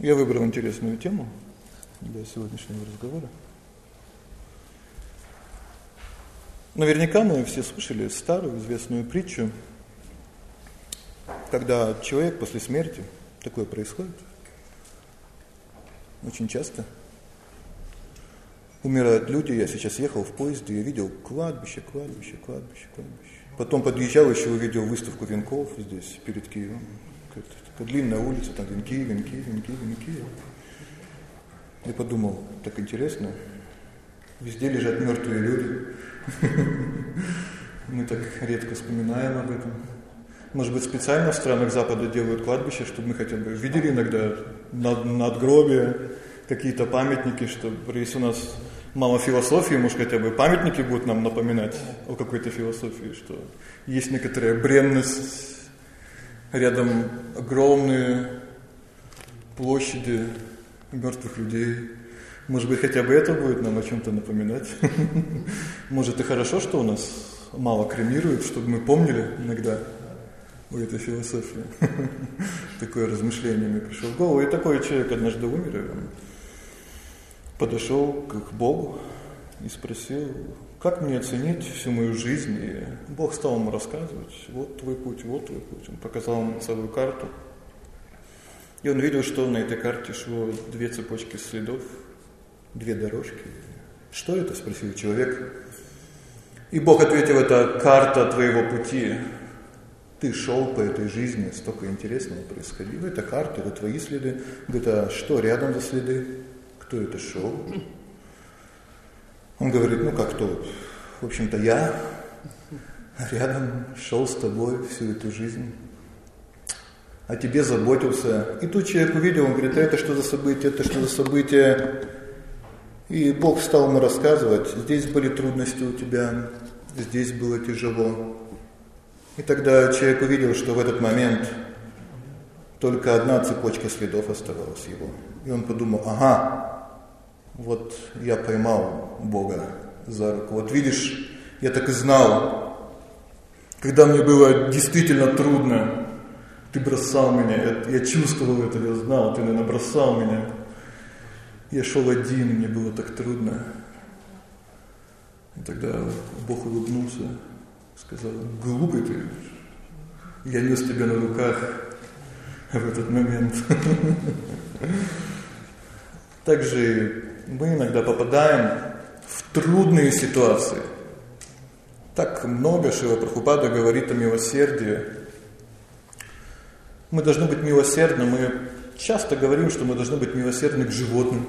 Я выбрал интересную тему для сегодняшнего разговора. Наверняка мы все слышали старую известную притчу, когда человек после смерти, такое происходит очень часто, умирают люди, я сейчас ехал в поезде, я видел кладбище, кладбище, кладбище, кладбище. Потом подъезжал, еще увидел выставку венков здесь, перед Киевом. Такая длинная улица, там венки, венки, венки, венки. Я подумал, так интересно, везде лежат мертвые люди. Мы так редко вспоминаем об этом. Может быть, специально в странах Запада делают кладбище, чтобы мы хотя бы видели иногда над, надгробия, какие-то памятники, чтобы если у нас мало философии, может хотя бы памятники будут нам напоминать о какой-то философии, что есть некоторая бренность, рядом огромные площади мертвых людей. Может быть, хотя бы это будет нам о чем-то напоминать. Может, и хорошо, что у нас мало кремируют, чтобы мы помнили иногда у этой философии. Такое размышление мне пришло в голову. И такой человек однажды умер, и подошел к Богу и спросил, как мне оценить всю мою жизнь. И Бог стал ему рассказывать, вот твой путь, вот твой путь. Он показал ему целую карту. И он видел, что на этой карте шло две цепочки следов, две дорожки. Что это? спросил человек. И Бог ответил, это карта твоего пути. Ты шел по этой жизни, столько интересного происходило. Это карта, это твои следы. Это что рядом за следы? кто это шел. Он говорит, ну как кто? В общем-то я рядом шел с тобой всю эту жизнь. О тебе заботился. И тут человек увидел, он говорит, а это что за событие, это что за событие? И Бог стал ему рассказывать, здесь были трудности у тебя, здесь было тяжело. И тогда человек увидел, что в этот момент только одна цепочка следов оставалась его. И он подумал, ага, вот я поймал Бога за руку. Вот видишь, я так и знал, когда мне было действительно трудно, ты бросал меня, я, чувствовал это, я знал, ты, наверное, бросал меня. Я шел один, мне было так трудно. И тогда Бог улыбнулся, сказал, глупый ты, я нес тебя на руках в этот момент. Также мы иногда попадаем в трудные ситуации. Так много Шива Прабхупада говорит о милосердии. Мы должны быть милосердны. Мы часто говорим, что мы должны быть милосердны к животным.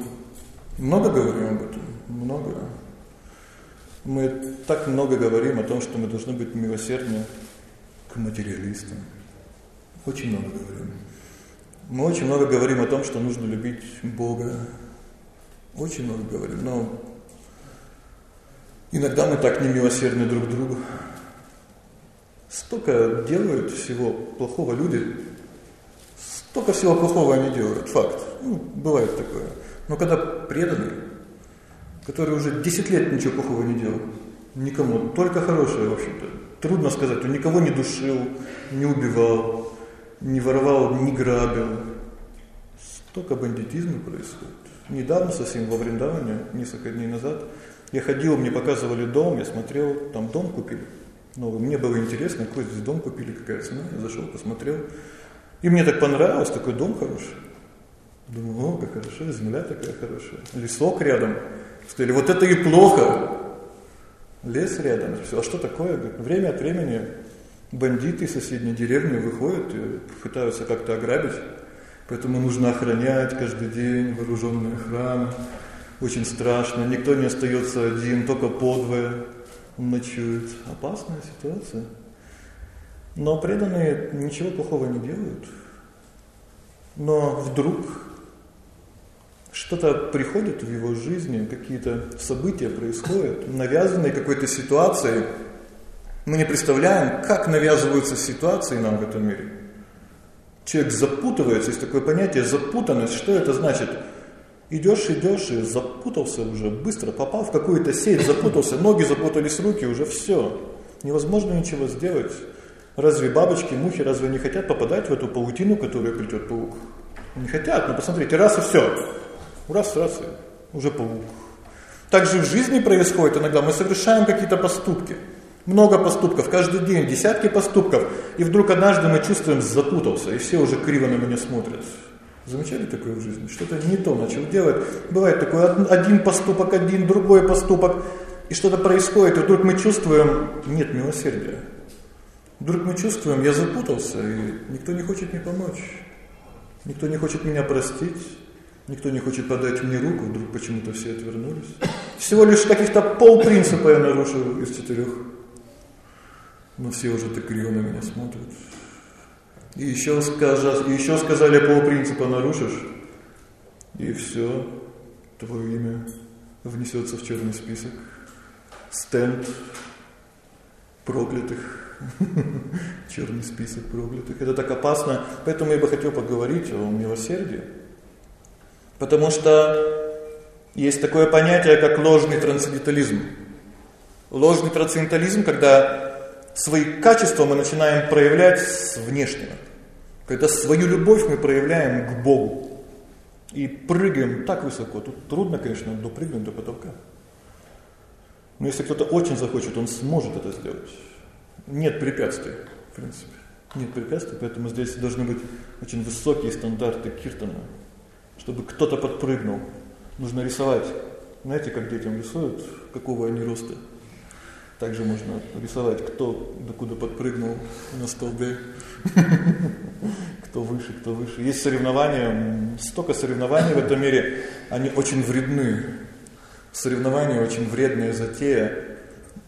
Много говорим об этом? Много. Мы так много говорим о том, что мы должны быть милосердны к материалистам. Очень много говорим. Мы очень много говорим о том, что нужно любить Бога, очень много говорим, но иногда мы так немилосердны друг другу. Столько делают всего плохого люди, столько всего плохого они делают, факт. Ну, бывает такое. Но когда преданные, которые уже 10 лет ничего плохого не делал, никому, только хорошее, в общем-то. Трудно сказать, он никого не душил, не убивал, не воровал, не грабил. Столько бандитизма происходит. Недавно совсем во Вриндаване, несколько дней назад, я ходил, мне показывали дом, я смотрел, там дом купили. Новый. Мне было интересно, какой здесь дом купили, какая цена. Я зашел, посмотрел. И мне так понравилось, такой дом хороший. Думаю, о, как хорошо, земля такая хорошая. Лесок рядом. Сказали, вот это и плохо. Лес рядом. А что такое? Говорит, время от времени бандиты из соседней деревни выходят и пытаются как-то ограбить. Поэтому нужно охранять каждый день, вооруженная охрана. Очень страшно, никто не остается один, только подвое ночует. Опасная ситуация. Но преданные ничего плохого не делают. Но вдруг что-то приходит в его жизни, какие-то события происходят, навязанные какой-то ситуацией. Мы не представляем, как навязываются ситуации нам в этом мире. Человек запутывается, есть такое понятие запутанность. Что это значит? Идешь, идешь и запутался уже, быстро попал в какую-то сеть, запутался, ноги запутались, руки, уже все. Невозможно ничего сделать. Разве бабочки, мухи, разве не хотят попадать в эту паутину, которую плетет паук? Не хотят, но посмотрите, раз и все. Раз, раз, и уже паук. Так же в жизни происходит иногда. Мы совершаем какие-то поступки. Много поступков, каждый день десятки поступков. И вдруг однажды мы чувствуем, запутался, и все уже криво на меня смотрят. Замечали такое в жизни? Что-то не то начал делать. Бывает такое, один поступок, один, другой поступок. И что-то происходит, и вдруг мы чувствуем, нет милосердия. Вдруг мы чувствуем, я запутался, и никто не хочет мне помочь. Никто не хочет меня простить. Никто не хочет подать мне руку, вдруг почему-то все отвернулись. Всего лишь каких-то полпринципа я нарушил из четырех. Но все уже так криво на меня смотрят. И еще, скажа, еще сказали полпринципа нарушишь, и все, твое имя внесется в черный список. Стенд проклятых. Черный список проклятых. Это так опасно. Поэтому я бы хотел поговорить о милосердии. Потому что есть такое понятие, как ложный трансцендентализм. Ложный трансцендентализм, когда свои качества мы начинаем проявлять с внешнего. Когда свою любовь мы проявляем к Богу. И прыгаем так высоко. Тут трудно, конечно, допрыгнуть до потолка. Но если кто-то очень захочет, он сможет это сделать. Нет препятствий, в принципе. Нет препятствий, поэтому здесь должны быть очень высокие стандарты Киртана чтобы кто-то подпрыгнул. Нужно рисовать. Знаете, как детям рисуют, какого они роста? Также можно рисовать, кто докуда подпрыгнул на столбе. Кто выше, кто выше. Есть соревнования, столько соревнований в этом мире, они очень вредны. Соревнования очень вредная затея.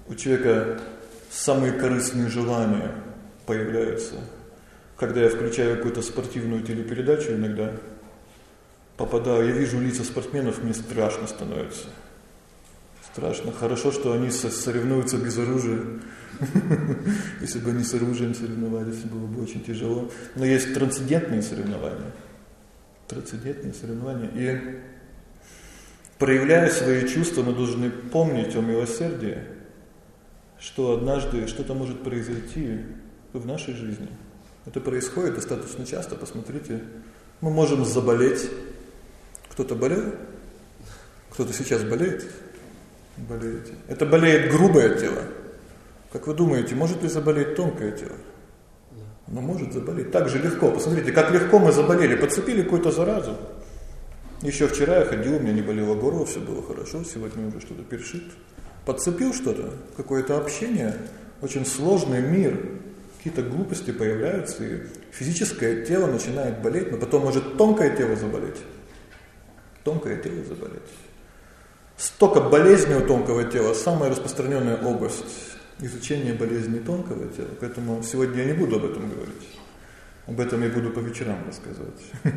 У человека самые корыстные желания появляются. Когда я включаю какую-то спортивную телепередачу иногда, попадаю, я вижу лица спортсменов, мне страшно становится. Страшно. Хорошо, что они соревнуются без оружия. Если бы они с оружием соревновались, было бы очень тяжело. Но есть трансцендентные соревнования. Трансцендентные соревнования. И проявляя свои чувства, мы должны помнить о милосердии, что однажды что-то может произойти в нашей жизни. Это происходит достаточно часто, посмотрите. Мы можем заболеть, кто-то болел? Кто-то сейчас болеет? Болеете. Это болеет грубое тело. Как вы думаете, может ли заболеть тонкое тело? Оно может заболеть. Так же легко. Посмотрите, как легко мы заболели. Подцепили какую-то заразу. Еще вчера я ходил, у меня не болело горло, все было хорошо. Сегодня уже что-то першит. Подцепил что-то, какое-то общение. Очень сложный мир. Какие-то глупости появляются, и физическое тело начинает болеть, но потом может тонкое тело заболеть тонкое тело заболеть. Столько болезней у тонкого тела, самая распространенная область изучения болезней тонкого тела. Поэтому сегодня я не буду об этом говорить. Об этом я буду по вечерам рассказывать.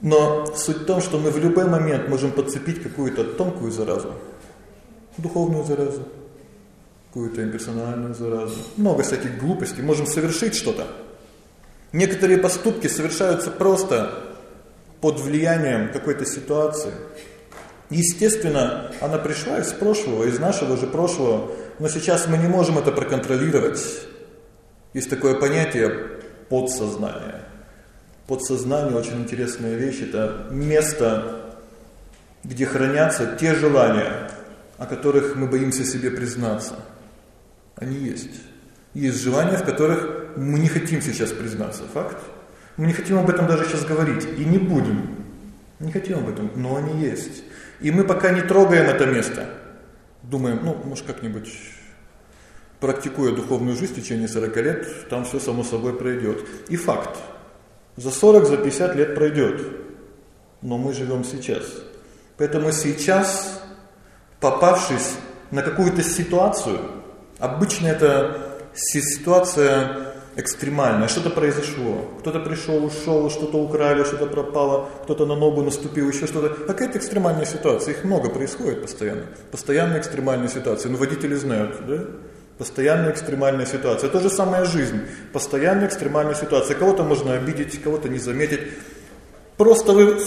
Но суть в том, что мы в любой момент можем подцепить какую-то тонкую заразу, духовную заразу, какую-то имперсональную заразу, много всяких глупостей, можем совершить что-то. Некоторые поступки совершаются просто под влиянием какой-то ситуации. Естественно, она пришла из прошлого, из нашего же прошлого, но сейчас мы не можем это проконтролировать. Есть такое понятие подсознание. Подсознание очень интересная вещь, это место, где хранятся те желания, о которых мы боимся себе признаться. Они есть. Есть желания, в которых мы не хотим сейчас признаться. Факт. Мы не хотим об этом даже сейчас говорить и не будем. Не хотим об этом, но они есть. И мы пока не трогаем это место. Думаем, ну, может, как-нибудь практикуя духовную жизнь в течение 40 лет, там все само собой пройдет. И факт. За 40, за 50 лет пройдет. Но мы живем сейчас. Поэтому сейчас, попавшись на какую-то ситуацию, обычно это ситуация экстремальное, что-то произошло, кто-то пришел, ушел, что-то украли, что-то пропало, кто-то на ногу наступил, еще что-то. Какая-то экстремальная ситуация, их много происходит постоянно. Постоянные экстремальные ситуации, ну водители знают, да? Постоянная экстремальная ситуация. Это же самая жизнь. Постоянная экстремальная ситуация. Кого-то можно обидеть, кого-то не заметить. Просто вы,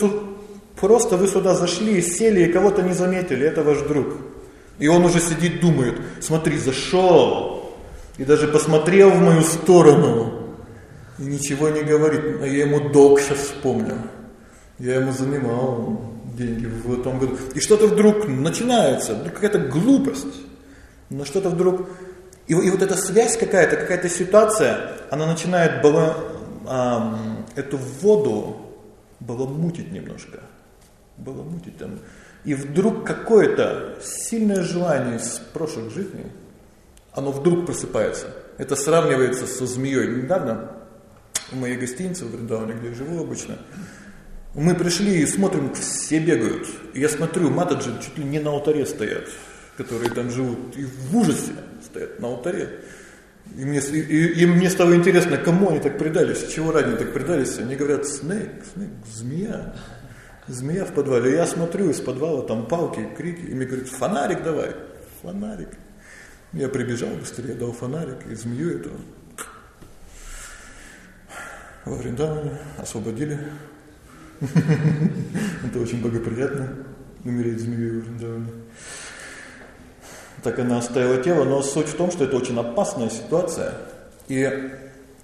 просто вы сюда зашли, сели и кого-то не заметили, это ваш друг. И он уже сидит, думает, смотри, зашел, и даже посмотрел в мою сторону. И ничего не говорит. А я ему долг сейчас вспомнил. Я ему занимал деньги в том году. И что-то вдруг начинается, какая-то глупость. Но что-то вдруг... И, и вот эта связь какая-то, какая-то ситуация, она начинает бала, а, эту воду баламутить немножко. Баламутить там. И вдруг какое-то сильное желание из прошлых жизней, оно вдруг просыпается. Это сравнивается со змеей. Недавно в моей гостинице в Вриндаване, где я живу обычно, мы пришли и смотрим, все бегают. Я смотрю, матаджи чуть ли не на алтаре стоят, которые там живут, и в ужасе стоят на алтаре. И мне, и, и, мне стало интересно, кому они так предались, чего ради они так предались. Они говорят, снейк, снейк, змея. Змея в подвале. Я смотрю из подвала, там палки, крики. И мне говорят, фонарик давай, фонарик. Я прибежал быстрее, дал фонарик и змею эту во Вриндаване освободили. Это очень благоприятно, умереть змеей в Вриндаване. Так она оставила тело, но суть в том, что это очень опасная ситуация. И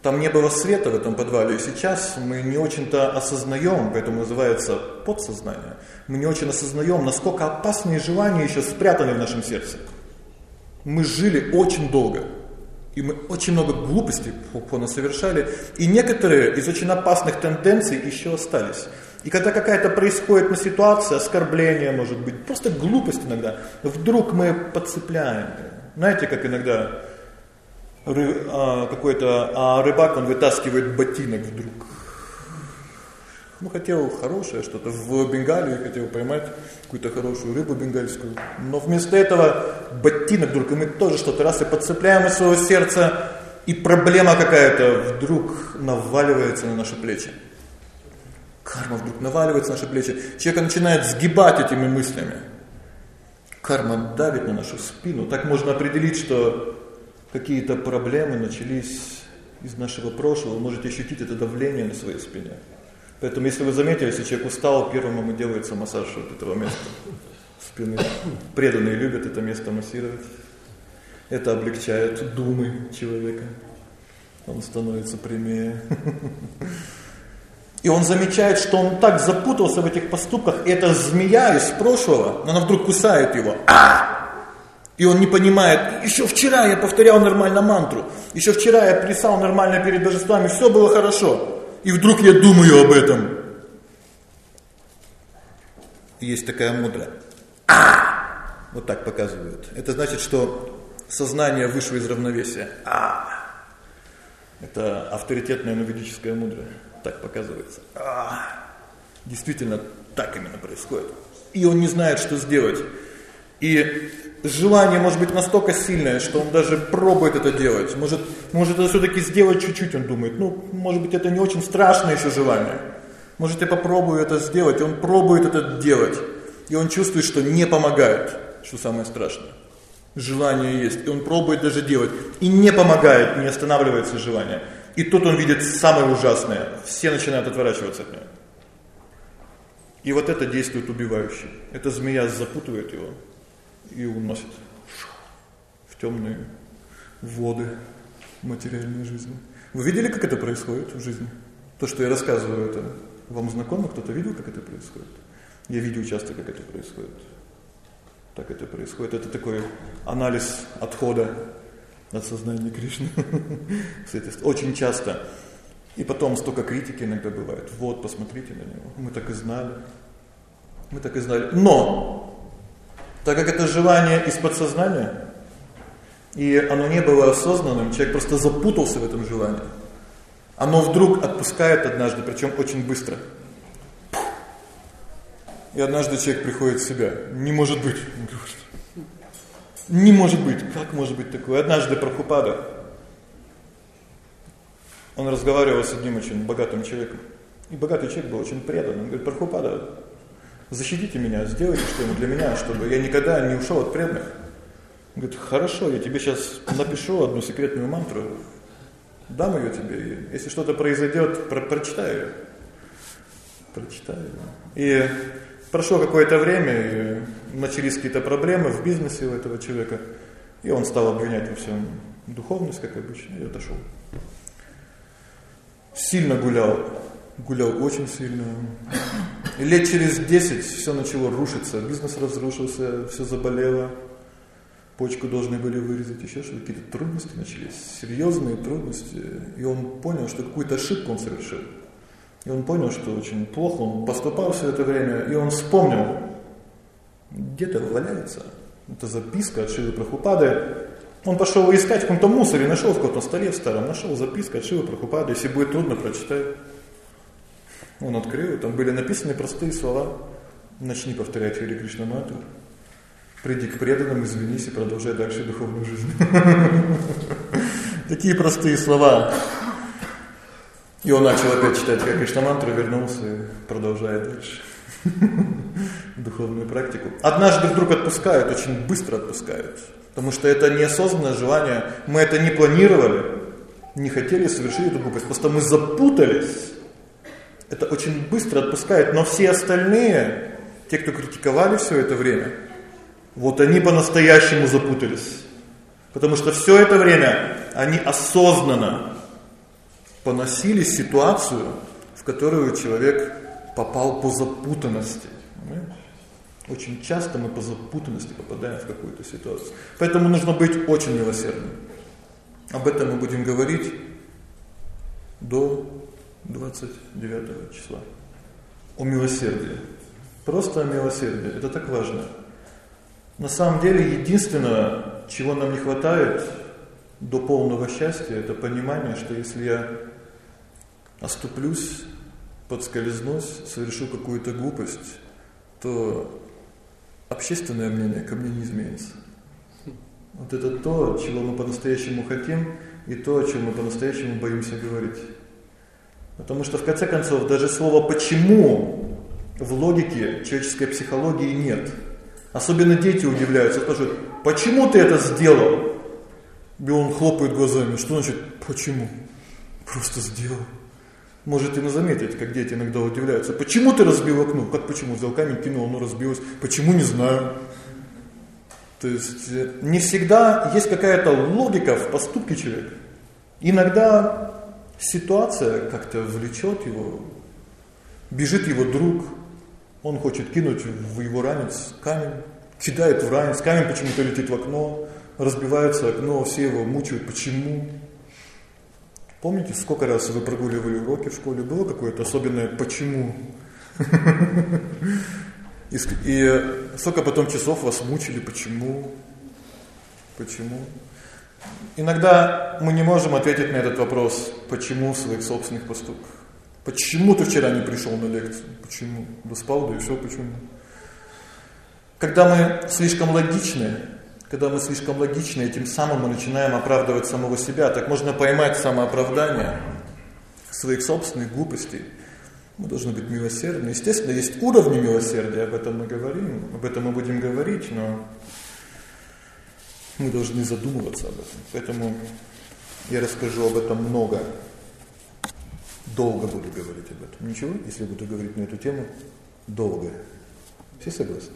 там не было света в этом подвале, и сейчас мы не очень-то осознаем, поэтому называется подсознание, мы не очень осознаем, насколько опасные желания еще спрятаны в нашем сердце. Мы жили очень долго, и мы очень много глупостей совершали, и некоторые из очень опасных тенденций еще остались. И когда какая-то происходит на ситуация, оскорбление, может быть, просто глупость иногда, вдруг мы подцепляем. Знаете, как иногда а, какой-то а рыбак, он вытаскивает ботинок вдруг. Ну, хотел хорошее что-то в Бенгалии, хотел поймать какую-то хорошую рыбу бенгальскую. Но вместо этого ботинок вдруг, мы тоже что-то раз и подцепляем из своего сердца, и проблема какая-то вдруг наваливается на наши плечи. Карма вдруг наваливается на наши плечи. Человек начинает сгибать этими мыслями. Карма давит на нашу спину. Так можно определить, что какие-то проблемы начались из нашего прошлого. Вы можете ощутить это давление на своей спине. Поэтому, если вы заметили, если человек устал, первым ему делается массаж вот этого места спины. Преданные любят это место массировать. Это облегчает думы человека. Он становится прямее. И он замечает, что он так запутался в этих поступках, и эта змея из прошлого, она вдруг кусает его. А! И он не понимает, еще вчера я повторял нормально мантру, еще вчера я плясал нормально перед божествами, все было хорошо и вдруг я думаю об этом. Есть такая мудрая. А! Вот так показывают. Это значит, что сознание вышло из равновесия. А! Это авторитетная новедическая мудрость. Так показывается. А! Действительно, так именно происходит. И он не знает, что сделать. И желание может быть настолько сильное, что он даже пробует это делать. Может, может это все-таки сделать чуть-чуть, он думает. Ну, может быть, это не очень страшное еще желание. Может, я попробую это сделать. И он пробует это делать. И он чувствует, что не помогает, что самое страшное. Желание есть. И он пробует даже делать. И не помогает, не останавливается желание. И тут он видит самое ужасное. Все начинают отворачиваться от него. И вот это действует убивающе. Эта змея запутывает его и уносит в темные воды материальной жизни. Вы видели, как это происходит в жизни? То, что я рассказываю, это вам знакомо? Кто-то видел, как это происходит? Я видел часто, как это происходит. Так это происходит. Это такой анализ отхода от сознания Кришны. Очень часто. И потом столько критики иногда бывает. Вот, посмотрите на него. Мы так и знали. Мы так и знали. Но так как это желание из подсознания, и оно не было осознанным, человек просто запутался в этом желании. Оно вдруг отпускает однажды, причем очень быстро. И однажды человек приходит в себя. Не может быть. Не может быть. Как может быть такое? Однажды Прабхупада, он разговаривал с одним очень богатым человеком. И богатый человек был очень предан. Он говорит, Прабхупада, защитите меня, сделайте что-нибудь для меня, чтобы я никогда не ушел от преданных. Он говорит, хорошо, я тебе сейчас напишу одну секретную мантру, дам ее тебе, если что-то произойдет, про прочитай ее. Прочитай ее. И прошло какое-то время, и начались какие-то проблемы в бизнесе у этого человека, и он стал обвинять во всем духовность, как обычно, и отошел. сильно гулял, гулял очень сильно. И лет через 10 все начало рушиться, бизнес разрушился, все заболело. Почку должны были вырезать, еще что-то, какие-то трудности начались, серьезные трудности. И он понял, что какую-то ошибку он совершил. И он понял, что очень плохо он поступал все это время, и он вспомнил, где-то валяется эта записка от Шилы Прабхупады. Он пошел искать в каком-то мусоре, нашел в каком-то столе в старом, нашел записку от Шилы Прабхупады, если будет трудно, прочитай. Он открыл, там были написаны простые слова. Начни повторять Хари Кришна Мантру. Приди к преданным, извинись и продолжай дальше духовную жизнь. Такие простые слова. И он начал опять читать Хари Кришна Мантру, вернулся и продолжает дальше духовную практику. Однажды вдруг отпускают, очень быстро отпускают. Потому что это неосознанное желание, мы это не планировали, не хотели совершить эту глупость, просто мы запутались. Это очень быстро отпускает, но все остальные, те, кто критиковали все это время, вот они по-настоящему запутались. Потому что все это время они осознанно поносили ситуацию, в которую человек попал по запутанности. Очень часто мы по запутанности попадаем в какую-то ситуацию. Поэтому нужно быть очень милосердным. Об этом мы будем говорить до 29 числа. О милосердии. Просто о милосердии. Это так важно. На самом деле, единственное, чего нам не хватает до полного счастья, это понимание, что если я оступлюсь, подскользнусь, совершу какую-то глупость, то общественное мнение ко мне не изменится. Вот это то, чего мы по-настоящему хотим, и то, о чем мы по-настоящему боимся говорить. Потому что в конце концов даже слова почему в логике человеческой психологии нет. Особенно дети удивляются, спрашивают: "Почему ты это сделал?" И он хлопает глазами. Что значит почему? Просто сделал. Можете вы заметить, как дети иногда удивляются. Почему ты разбил окно? Как почему? Взял камень, кинул, оно разбилось. Почему не знаю. То есть э, не всегда есть какая-то логика в поступке человека. Иногда ситуация как-то влечет его, бежит его друг, он хочет кинуть в его ранец камень, кидает в ранец, камень почему-то летит в окно, разбивается окно, все его мучают, почему? Помните, сколько раз вы прогуливали уроки в школе? Было какое-то особенное почему? И, и сколько потом часов вас мучили, почему? Почему? Иногда мы не можем ответить на этот вопрос, почему в своих собственных поступках. Почему ты вчера не пришел на лекцию? Почему? Да да и все почему? Когда мы слишком логичны, когда мы слишком логичны, и тем самым мы начинаем оправдывать самого себя, так можно поймать самооправдание своих собственных глупостей. Мы должны быть милосердны. Естественно, есть уровни милосердия, об этом мы говорим, об этом мы будем говорить, но мы должны задумываться об этом. Поэтому я расскажу об этом много. Долго буду говорить об этом. Ничего, если буду говорить на эту тему долго. Все согласны?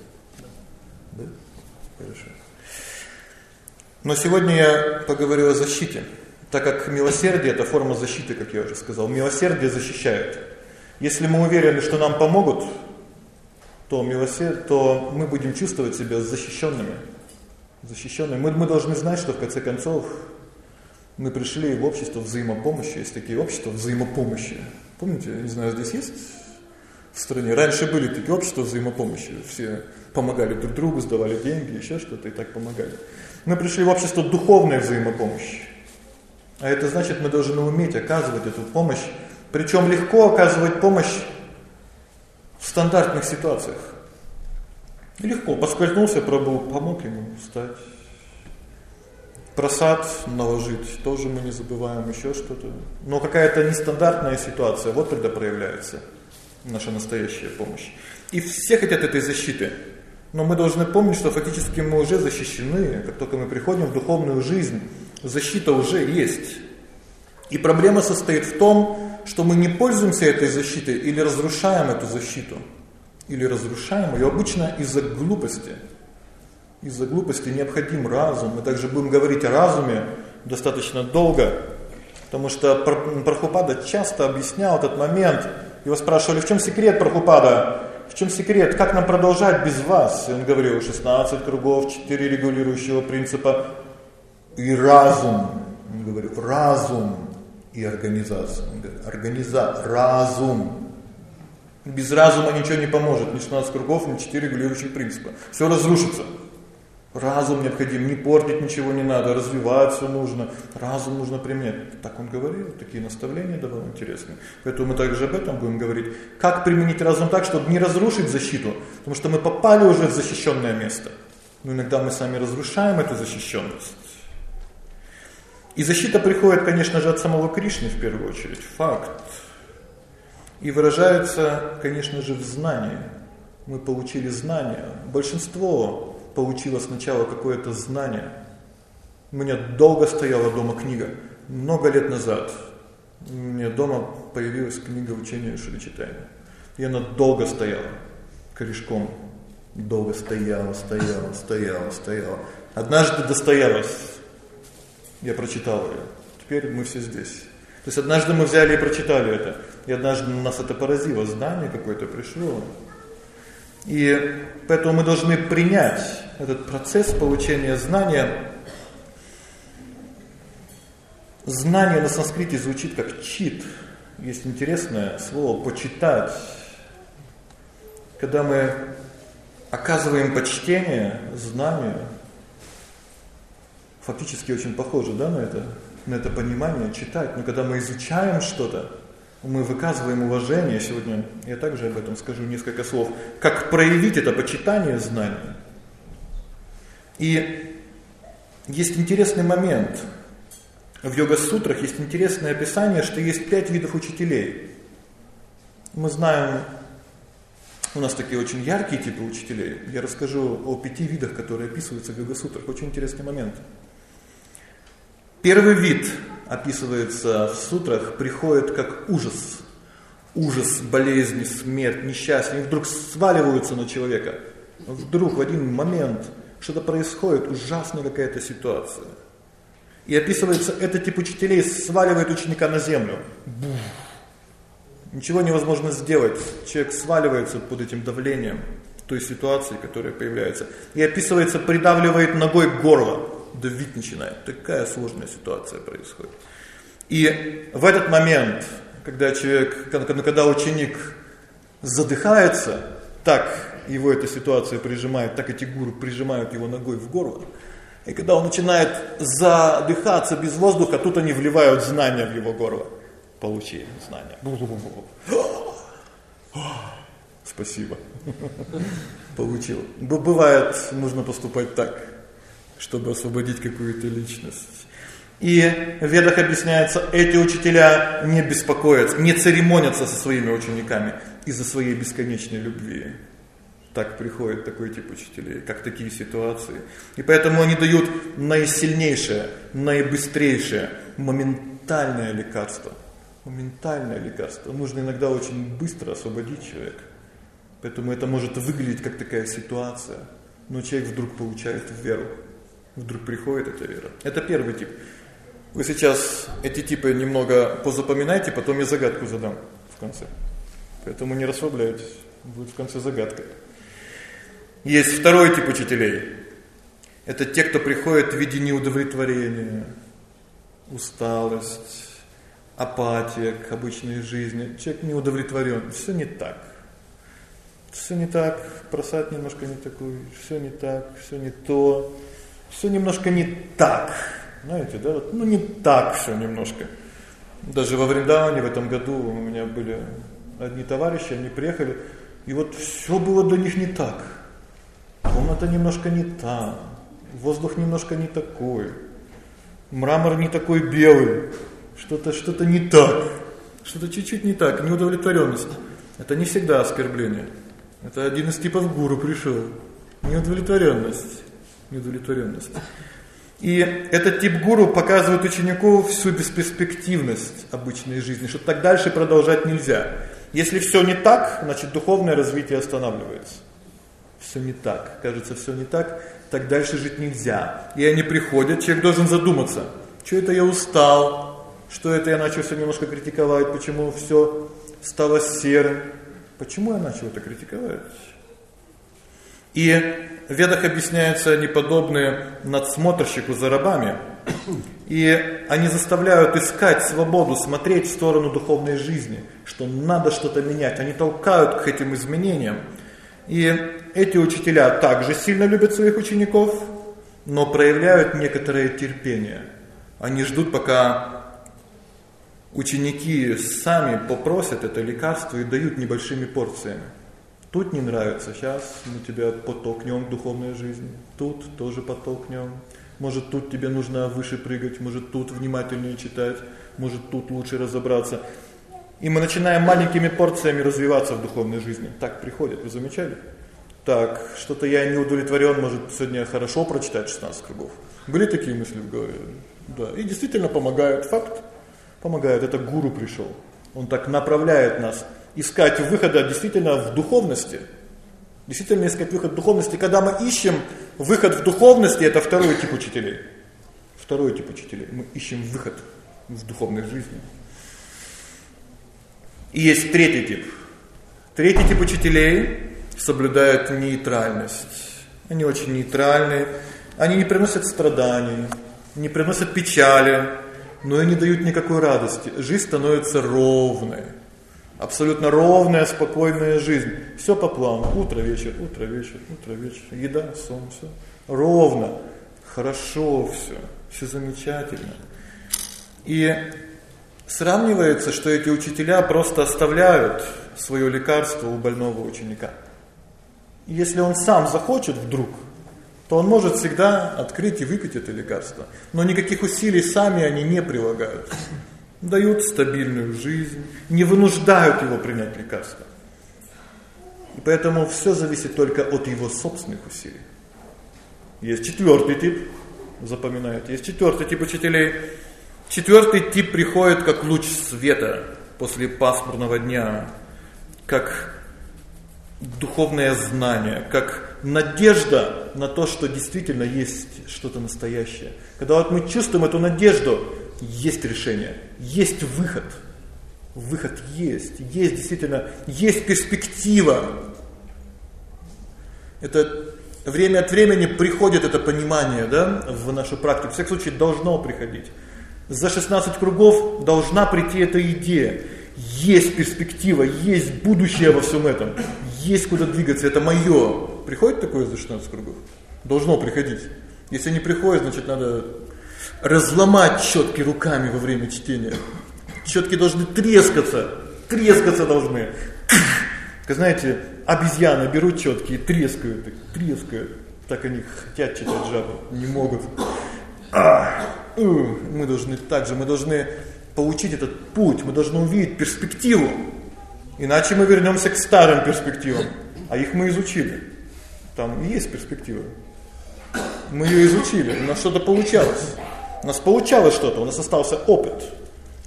Да? Хорошо. Но сегодня я поговорю о защите, так как милосердие это форма защиты, как я уже сказал. Милосердие защищает. Если мы уверены, что нам помогут, то милосердие, то мы будем чувствовать себя защищенными защищенные. Мы, мы должны знать, что в конце концов мы пришли в общество взаимопомощи, есть такие общества взаимопомощи. Помните, я не знаю, здесь есть в стране? Раньше были такие общества взаимопомощи, все помогали друг другу, сдавали деньги, еще что-то и так помогали. Мы пришли в общество духовной взаимопомощи. А это значит, мы должны уметь оказывать эту помощь, причем легко оказывать помощь в стандартных ситуациях. Легко, поскользнулся, пробовал, помог ему встать. Просад наложить, тоже мы не забываем, еще что-то. Но какая-то нестандартная ситуация, вот тогда проявляется наша настоящая помощь. И все хотят этой защиты. Но мы должны помнить, что фактически мы уже защищены, как только мы приходим в духовную жизнь, защита уже есть. И проблема состоит в том, что мы не пользуемся этой защитой или разрушаем эту защиту или разрушаем ее обычно из-за глупости. Из-за глупости необходим разум. Мы также будем говорить о разуме достаточно долго. Потому что Прабхупада часто объяснял этот момент. Его спрашивали, в чем секрет Прабхупада? В чем секрет? Как нам продолжать без вас? И он говорил, 16 кругов, 4 регулирующего принципа и разум. Он говорил, разум и организация. Он говорит, организа, разум. Без разума ничего не поможет, ни 16 кругов, ни 4 регулирующих принципа. Все разрушится. Разум необходим, не портить ничего не надо, развивать все нужно, разум нужно применять. Так он говорил, такие наставления давал интересные. Поэтому мы также об этом будем говорить. Как применить разум так, чтобы не разрушить защиту, потому что мы попали уже в защищенное место. Но иногда мы сами разрушаем эту защищенность. И защита приходит, конечно же, от самого Кришны в первую очередь, факт. И выражается, конечно же, в знании. Мы получили знания. Большинство получила сначала какое-то знание. У меня долго стояла дома книга, много лет назад. У меня дома появилась книга учения Шричитания. И она долго стояла корешком. Долго стояла, стояла, стояла, стояла. Однажды достоялась. Я прочитал ее. Теперь мы все здесь. То есть однажды мы взяли и прочитали это. И однажды нас это поразило, знание какое-то пришло. И поэтому мы должны принять этот процесс получения знания. Знание на санскрите звучит как чит. Есть интересное слово почитать. Когда мы оказываем почтение знанию, фактически очень похоже, да, на это, на это понимание читать. Но когда мы изучаем что-то, мы выказываем уважение, сегодня я также об этом скажу несколько слов, как проявить это почитание знания. И есть интересный момент. В йога-сутрах есть интересное описание, что есть пять видов учителей. Мы знаем, у нас такие очень яркие типы учителей. Я расскажу о пяти видах, которые описываются в йога-сутрах. Очень интересный момент. Первый вид описывается в сутрах, приходит как ужас. Ужас, болезни, смерть, несчастье. Они вдруг сваливаются на человека. Вдруг в один момент что-то происходит, ужасная какая-то ситуация. И описывается, этот тип учителей сваливает ученика на землю. Бух. Ничего невозможно сделать. Человек сваливается под этим давлением той ситуации, которая появляется. И описывается, придавливает ногой горло давить начинает. Такая сложная ситуация происходит. И в этот момент, когда человек, когда ученик задыхается, так его эта ситуация прижимает, так эти гуру прижимают его ногой в горло. И когда он начинает задыхаться без воздуха, тут они вливают знания в его горло. Получи знания. Спасибо. Получил. Бывает, нужно поступать так чтобы освободить какую-то личность. И в Ведах объясняется, эти учителя не беспокоятся, не церемонятся со своими учениками из-за своей бесконечной любви. Так приходит такой тип учителей, как такие ситуации. И поэтому они дают наисильнейшее, наибыстрейшее, моментальное лекарство. Моментальное лекарство. Нужно иногда очень быстро освободить человека. Поэтому это может выглядеть как такая ситуация. Но человек вдруг получает веру вдруг приходит эта вера. Это первый тип. Вы сейчас эти типы немного позапоминайте, потом я загадку задам в конце. Поэтому не расслабляйтесь, будет в конце загадка. Есть второй тип учителей. Это те, кто приходит в виде неудовлетворения, усталость, апатия к обычной жизни. Человек не удовлетворен, все не так. Все не так, просад немножко не такой, все не так, все не то все немножко не так. Знаете, да, вот, ну не так все немножко. Даже во Вриндаване в этом году у меня были одни товарищи, они приехали, и вот все было для них не так. Комната немножко не та, воздух немножко не такой, мрамор не такой белый, что-то что-то не так, что-то чуть-чуть не так, неудовлетворенность. Это не всегда оскорбление. Это один из типов гуру пришел. Неудовлетворенность неудовлетворенность. И этот тип гуру показывает ученику всю бесперспективность обычной жизни, что так дальше продолжать нельзя. Если все не так, значит духовное развитие останавливается. Все не так, кажется, все не так, так дальше жить нельзя. И они приходят, человек должен задуматься, что это я устал, что это я начал все немножко критиковать, почему все стало серым. Почему я начал это критиковать? И в Ведах объясняются неподобные надсмотрщику за рабами. И они заставляют искать свободу, смотреть в сторону духовной жизни, что надо что-то менять. Они толкают к этим изменениям. И эти учителя также сильно любят своих учеников, но проявляют некоторое терпение. Они ждут, пока ученики сами попросят это лекарство и дают небольшими порциями. Тут не нравится, сейчас мы тебя подтолкнем к духовной жизни. Тут тоже подтолкнем. Может, тут тебе нужно выше прыгать, может, тут внимательнее читать, может, тут лучше разобраться. И мы начинаем маленькими порциями развиваться в духовной жизни. Так приходит, вы замечали? Так, что-то я не удовлетворен, может, сегодня хорошо прочитать 16 кругов. Были такие мысли в голове? Да, и действительно помогают, факт. Помогает, это гуру пришел. Он так направляет нас искать выхода действительно в духовности. Действительно искать выход в духовности. Когда мы ищем выход в духовности, это второй тип учителей. Второй тип учителей. Мы ищем выход в духовной жизни. И есть третий тип. Третий тип учителей соблюдают нейтральность. Они очень нейтральны, они не приносят страданий, не приносят печали, но и не дают никакой радости. Жизнь становится ровной. Абсолютно ровная, спокойная жизнь. Все по плану. Утро, вечер, утро, вечер, утро, вечер. Еда, сон, все. Ровно. Хорошо все. Все замечательно. И сравнивается, что эти учителя просто оставляют свое лекарство у больного ученика. Если он сам захочет вдруг, то он может всегда открыть и выпить это лекарство. Но никаких усилий сами они не прилагают. Дают стабильную жизнь, не вынуждают его принять лекарство. И поэтому все зависит только от его собственных усилий. Есть четвертый тип, запоминайте, есть четвертый тип учителей. Четвертый тип приходит как луч света после пасмурного дня, как духовное знание, как надежда на то, что действительно есть что-то настоящее. Когда вот мы чувствуем эту надежду, есть решение, есть выход. Выход есть, есть действительно, есть перспектива. Это время от времени приходит это понимание, да, в нашу практику. В всяком случае должно приходить. За 16 кругов должна прийти эта идея. Есть перспектива, есть будущее во всем этом есть куда двигаться, это моё. Приходит такое за 16 кругов? Должно приходить. Если не приходит, значит, надо разломать щетки руками во время чтения. Щетки должны трескаться, трескаться должны. Как знаете, обезьяны берут щетки и трескают, так, трескают. Так они хотят читать жабы, не могут. Мы должны так же, мы должны получить этот путь, мы должны увидеть перспективу. Иначе мы вернемся к старым перспективам. А их мы изучили. Там есть перспектива. Мы ее изучили, у нас что-то получалось. У нас получалось что-то, у нас остался опыт.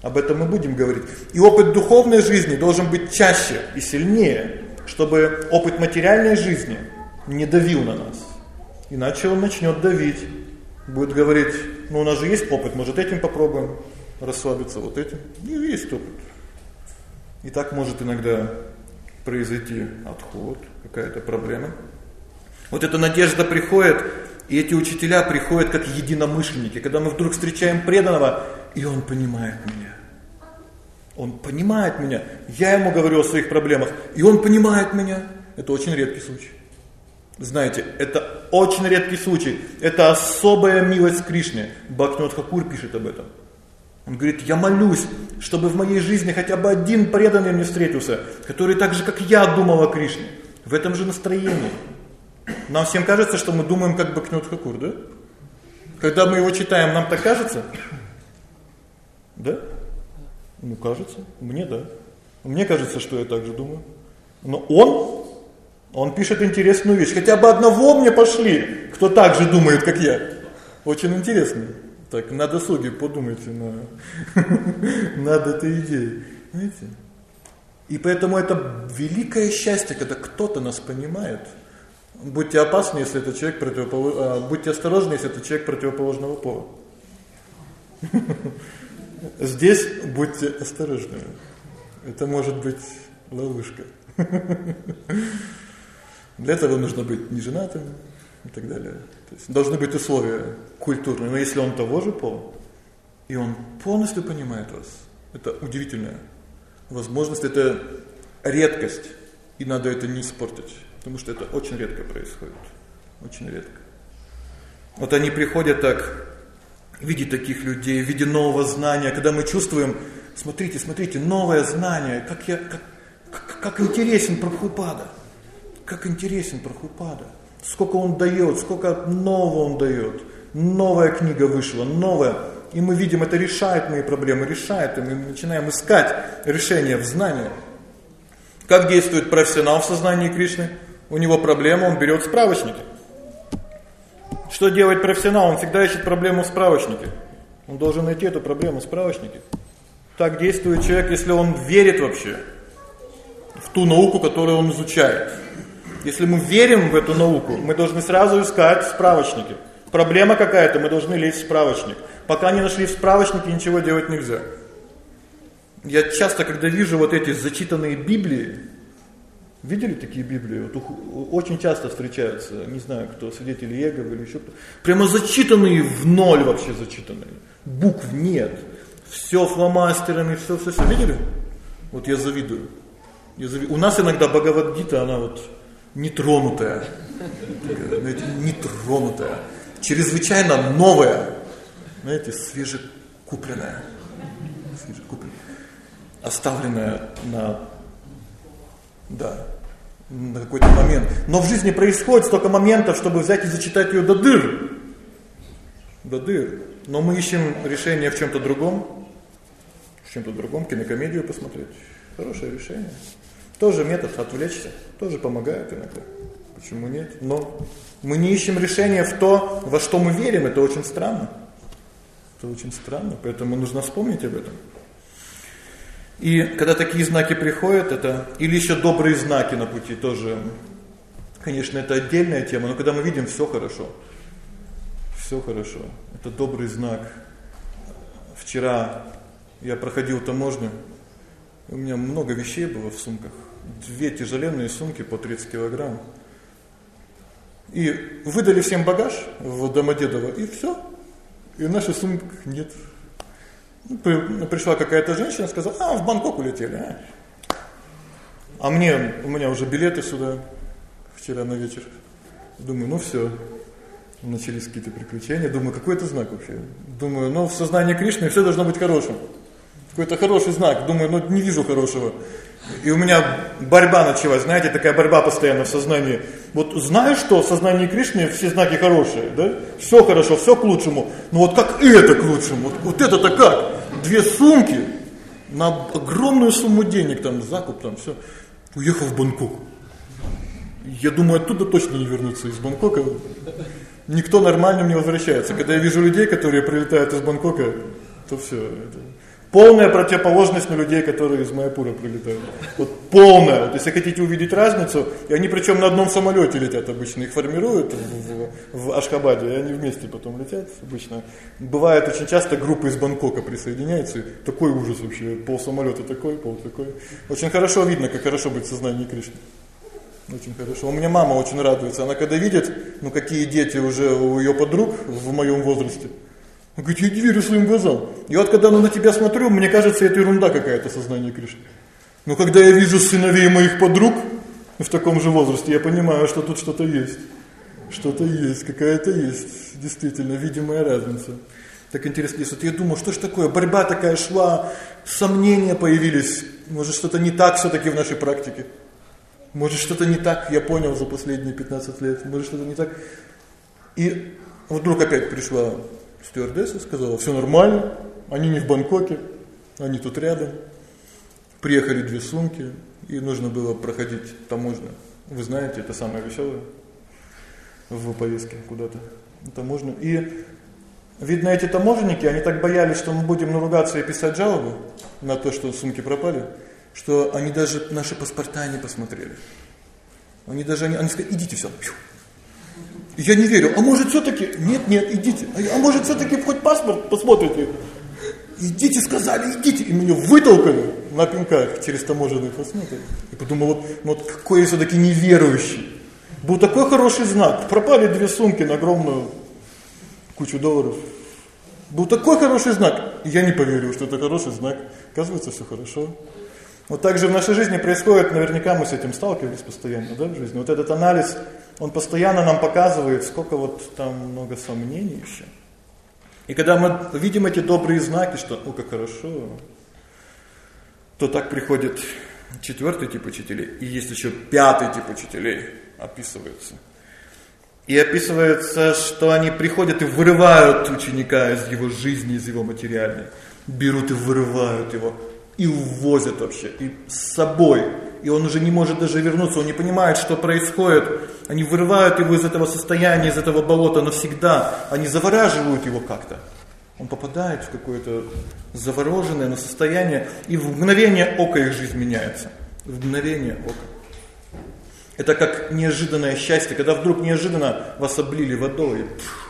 Об этом мы будем говорить. И опыт духовной жизни должен быть чаще и сильнее, чтобы опыт материальной жизни не давил на нас. Иначе он начнет давить. Будет говорить: "Ну у нас же есть опыт, может, этим попробуем расслабиться, вот этим". И есть опыт. И так может иногда произойти отход, какая-то проблема. Вот эта надежда приходит, и эти учителя приходят как единомышленники, когда мы вдруг встречаем преданного, и он понимает меня. Он понимает меня. Я ему говорю о своих проблемах, и он понимает меня. Это очень редкий случай. Знаете, это очень редкий случай. Это особая милость Кришне. Бхактинат Хакур пишет об этом. Он говорит, я молюсь, чтобы в моей жизни хотя бы один преданный мне встретился, который так же, как я, думал о Кришне. В этом же настроении. Нам всем кажется, что мы думаем как Бакнют Хакур, да? Когда мы его читаем, нам так кажется? Да? Ну, кажется. Мне да. Мне кажется, что я так же думаю. Но он, он пишет интересную вещь. Хотя бы одного мне пошли, кто так же думает, как я. Очень интересно. Так, на досуге подумайте на, над этой идеей. Знаете? И поэтому это великое счастье, когда кто-то нас понимает. Будьте опасны, если это человек противоположного, будьте осторожны, если это человек противоположного пола. здесь будьте осторожны. Это может быть ловушка. Для этого нужно быть не женатым и так далее. То есть должны быть условия культурные. Но если он того же пола, и он полностью понимает вас, это удивительная возможность, это редкость, и надо это не испортить, потому что это очень редко происходит. Очень редко. Вот они приходят так в виде таких людей, в виде нового знания, когда мы чувствуем, смотрите, смотрите, новое знание, как я как как, как интересен Прабхупада. Как интересен Прабхупада. Сколько он дает, сколько нового он дает. Новая книга вышла, новая. И мы видим, это решает мои проблемы, решает, и мы начинаем искать решение в знании. Как действует профессионал в сознании Кришны? У него проблема, он берет справочники. Что делает профессионал? Он всегда ищет проблему в справочнике. Он должен найти эту проблему в справочнике. Так действует человек, если он верит вообще в ту науку, которую он изучает. Если мы верим в эту науку, мы должны сразу искать справочники. Проблема какая-то, мы должны лезть в справочник. Пока не нашли в справочнике, ничего делать нельзя. Я часто, когда вижу вот эти зачитанные Библии, видели такие Библии? Вот очень часто встречаются, не знаю, кто, свидетели Иеговы или еще кто. Прямо зачитанные в ноль вообще зачитанные. Букв нет. Все фломастерами, все, все, все. Видели? Вот я завидую. Я завидую. У нас иногда Бхагавадгита, она вот нетронутая. Знаете, нетронутая. Чрезвычайно новая. Знаете, свежекупленная. Свежекупленная. Оставленная на да, на какой-то момент. Но в жизни происходит столько моментов, чтобы взять и зачитать ее до дыр. До дыр. Но мы ищем решение в чем то другом. В чем то другом, кинокомедию посмотреть. Хорошее решение. Тоже метод отвлечься, тоже помогает иногда. Почему нет? Но мы не ищем решения в то, во что мы верим, это очень странно. Это очень странно, поэтому нужно вспомнить об этом. И когда такие знаки приходят, это или еще добрые знаки на пути тоже. Конечно, это отдельная тема, но когда мы видим все хорошо. все хорошо. Это добрый знак. Вчера я проходил таможню. У меня много вещей было в сумках. Две тяжеленные сумки по 30 килограмм. И выдали всем багаж в Домодедово, и все. И наших сумок нет. Ну, пришла какая-то женщина, сказала: "А, в Бангкок улетели". А, а мне у меня уже билеты сюда вчера на вечер. Думаю, ну все. Начались какие-то приключения, думаю, какой это знак вообще? Думаю, ну в сознании Кришны все должно быть хорошим. Какой-то хороший знак. Думаю, ну не вижу хорошего. И у меня борьба началась, знаете, такая борьба постоянно в сознании. Вот знаешь, что в сознании Кришны все знаки хорошие, да? Все хорошо, все к лучшему. Но вот как это к лучшему? Вот, вот это-то как? Две сумки на огромную сумму денег, там, закуп, там, все. Уехал в Бангкок. Я думаю, оттуда точно не вернуться из Бангкока. Никто нормальным не возвращается. Когда я вижу людей, которые прилетают из Бангкока, то все. Это Полная противоположность на людей, которые из Майапура прилетают. Вот полная. Вот если хотите увидеть разницу, и они причем на одном самолете летят обычно, их формируют в, в, Ашхабаде, и они вместе потом летят обычно. Бывает очень часто группы из Бангкока присоединяются, и такой ужас вообще, пол самолета такой, пол такой. Очень хорошо видно, как хорошо быть в сознании Кришны. Очень хорошо. У меня мама очень радуется. Она когда видит, ну какие дети уже у ее подруг в моем возрасте, он говорит, я не верю своим глазам. И вот когда на тебя смотрю, мне кажется, это ерунда какая-то сознание Кришны. Но когда я вижу сыновей моих подруг в таком же возрасте, я понимаю, что тут что-то есть. Что-то есть, какая-то есть, действительно, видимая разница. Так интересно, вот я думаю, что ж такое, борьба такая шла, сомнения появились, может что-то не так все-таки в нашей практике. Может что-то не так, я понял за последние 15 лет, может что-то не так. И вдруг опять пришла Стюардесса сказала, все нормально, они не в Бангкоке, они тут рядом. Приехали две сумки, и нужно было проходить таможню. Вы знаете, это самое веселое в поездке куда-то. Таможню. И видно, эти таможенники, они так боялись, что мы будем наругаться и писать жалобу на то, что сумки пропали, что они даже наши паспорта не посмотрели. Они даже они, они сказали: "Идите все". Я не верю. А может все-таки? Нет, нет, идите. А, а может все-таки хоть паспорт посмотрите? идите, сказали, идите, и меня вытолкали на пинках через таможенный просмотр. И подумал, вот, ну вот какой я все-таки неверующий. Был такой хороший знак. Пропали две сумки на огромную кучу долларов. Был такой хороший знак. И я не поверил, что это хороший знак. Оказывается, все хорошо. Вот так же в нашей жизни происходит, наверняка мы с этим сталкивались постоянно, да, в жизни. Вот этот анализ, он постоянно нам показывает, сколько вот там много сомнений еще. И когда мы видим эти добрые знаки, что, ну как хорошо, то так приходит четвертый тип учителей, и есть еще пятый тип учителей, описывается. И описывается, что они приходят и вырывают ученика из его жизни, из его материальной. Берут и вырывают его, и увозят вообще, и с собой. И он уже не может даже вернуться, он не понимает, что происходит. Они вырывают его из этого состояния, из этого болота навсегда. Они завораживают его как-то. Он попадает в какое-то завороженное на состояние, и в мгновение ока их жизнь меняется. В мгновение ока. Это как неожиданное счастье, когда вдруг неожиданно вас облили водой. Пфф,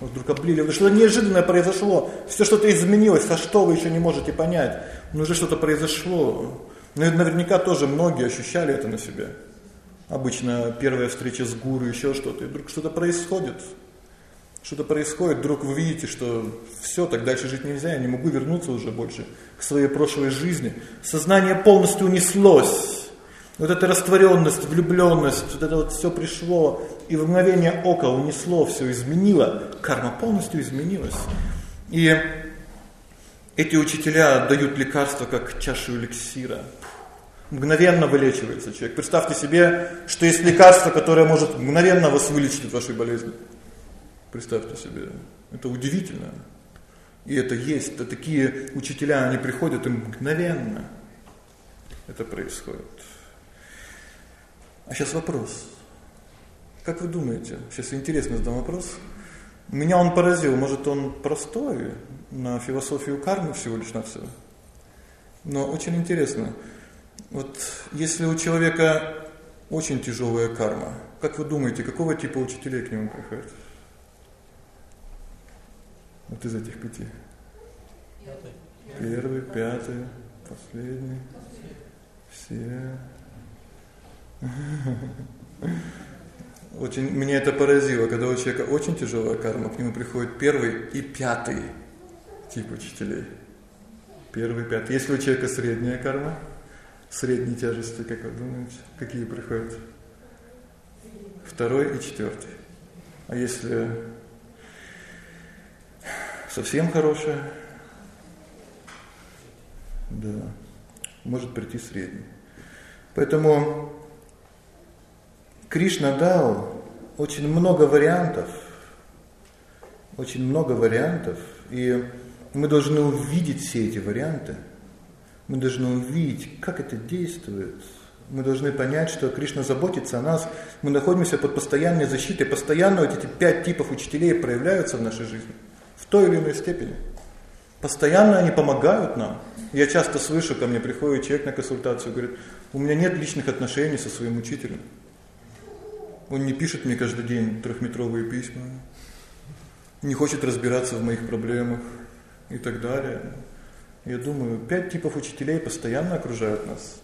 вдруг облили, что-то неожиданное произошло, все что-то изменилось, а что вы еще не можете понять, но уже что-то произошло. Ну наверняка тоже многие ощущали это на себе. Обычно первая встреча с гуру, еще что-то, и вдруг что-то происходит. Что-то происходит, вдруг вы видите, что все, так дальше жить нельзя, я не могу вернуться уже больше к своей прошлой жизни. Сознание полностью унеслось. Вот эта растворенность, влюбленность, вот это вот все пришло, и в мгновение ока унесло, все изменило, карма полностью изменилась. И эти учителя дают лекарства, как чашу эликсира. Мгновенно вылечивается человек. Представьте себе, что есть лекарство, которое может мгновенно вас вылечить от вашей болезни. Представьте себе. Это удивительно. И это есть. Это такие учителя, они приходят и мгновенно это происходит. А сейчас вопрос. Как вы думаете? Сейчас интересно задам вопрос. Меня он поразил. Может, он простой, на философию кармы всего лишь на все. Но очень интересно. Вот если у человека очень тяжелая карма, как вы думаете, какого типа учителей к нему приходят? Вот из этих пяти. Первый, пятый, последний. Все. Очень меня это поразило, когда у человека очень тяжелая карма, к нему приходит первый и пятый тип учителей. Первый, пятый. Если у человека средняя карма, средней тяжести, как вы думаете, какие приходят? Второй и четвертый. А если совсем хорошая, да, может прийти средний. Поэтому Кришна дал очень много вариантов, очень много вариантов, и мы должны увидеть все эти варианты. Мы должны увидеть, как это действует. Мы должны понять, что Кришна заботится о нас. Мы находимся под постоянной защитой. Постоянно вот эти пять типов учителей проявляются в нашей жизни. В той или иной степени. Постоянно они помогают нам. Я часто слышу, ко мне приходит человек на консультацию, говорит, у меня нет личных отношений со своим учителем. Он не пишет мне каждый день трехметровые письма, не хочет разбираться в моих проблемах и так далее. Я думаю, пять типов учителей постоянно окружают нас.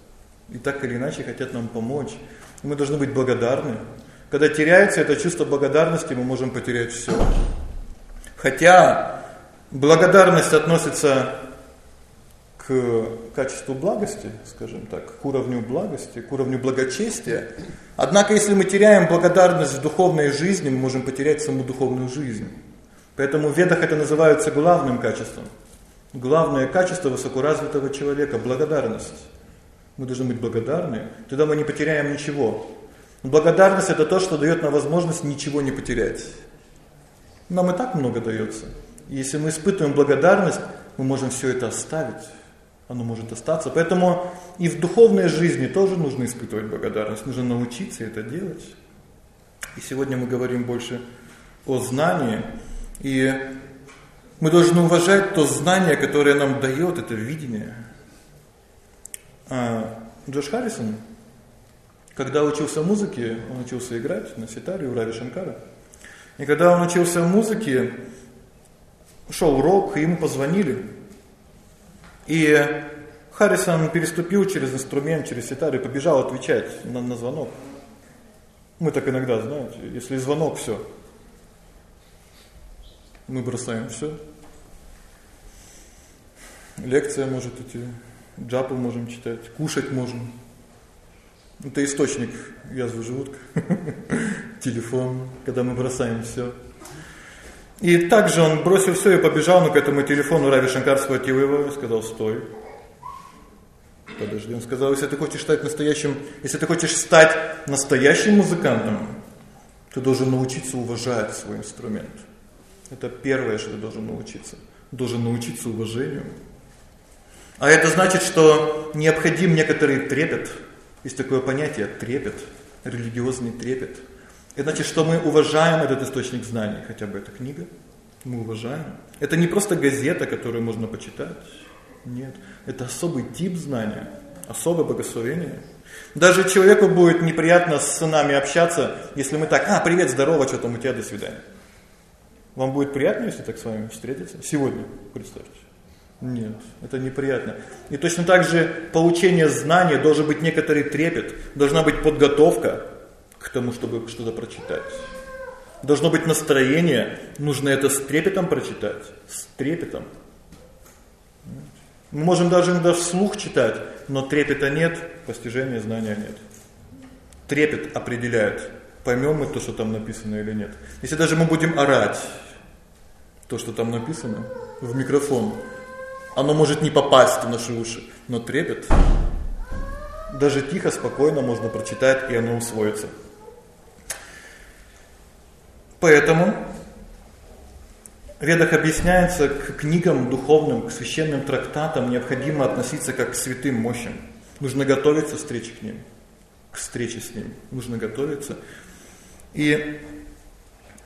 И так или иначе хотят нам помочь. мы должны быть благодарны. Когда теряется это чувство благодарности, мы можем потерять все. Хотя благодарность относится к качеству благости, скажем так, к уровню благости, к уровню благочестия. Однако, если мы теряем благодарность в духовной жизни, мы можем потерять саму духовную жизнь. Поэтому в ведах это называется главным качеством. Главное качество высокоразвитого человека – благодарность. Мы должны быть благодарны, тогда мы не потеряем ничего. Благодарность – это то, что дает нам возможность ничего не потерять. Нам и так много дается. Если мы испытываем благодарность, мы можем все это оставить оно может остаться. Поэтому и в духовной жизни тоже нужно испытывать благодарность, нужно научиться это делать. И сегодня мы говорим больше о знании, и мы должны уважать то знание, которое нам дает это видение. А Джош Харрисон, когда учился музыке, он учился играть на ситаре у Рави Шанкара. И когда он учился музыке, шел урок, и ему позвонили. И Харрисон переступил через инструмент, через ситар и побежал отвечать на, на звонок. Мы так иногда, знаете, если звонок все, мы бросаем все. Лекция может идти, джапу можем читать, кушать можем. Это источник язвы желудка. Телефон, когда мы бросаем все. И также он бросил все и побежал, но к этому телефону Рави Шанкар схватил его и сказал: "Стой. Подожди". Он сказал: "Если ты хочешь стать настоящим, если ты хочешь стать настоящим музыкантом, ты должен научиться уважать свой инструмент. Это первое, что ты должен научиться. Должен научиться уважению. А это значит, что необходим некоторый трепет. Есть такое понятие трепет, религиозный трепет. Это значит, что мы уважаем этот источник знаний, хотя бы эта книга. Мы уважаем. Это не просто газета, которую можно почитать. Нет, это особый тип знания, особое благословение. Даже человеку будет неприятно с нами общаться, если мы так: "А, привет, здорово, что там у тебя, до свидания". Вам будет приятно, если так с вами встретиться сегодня, представьте. Нет, это неприятно. И точно так же получение знания должен быть некоторый трепет, должна быть подготовка к тому, чтобы что-то прочитать. Должно быть настроение, нужно это с трепетом прочитать, с трепетом. Мы можем даже иногда вслух читать, но трепета нет, постижения знания нет. Трепет определяет, поймем мы то, что там написано или нет. Если даже мы будем орать то, что там написано в микрофон, оно может не попасть в наши уши, но трепет даже тихо, спокойно можно прочитать, и оно усвоится. Поэтому в Ведах объясняется, к книгам духовным, к священным трактатам необходимо относиться как к святым мощам. Нужно готовиться к встрече к ним, к встрече с ним. Нужно готовиться. И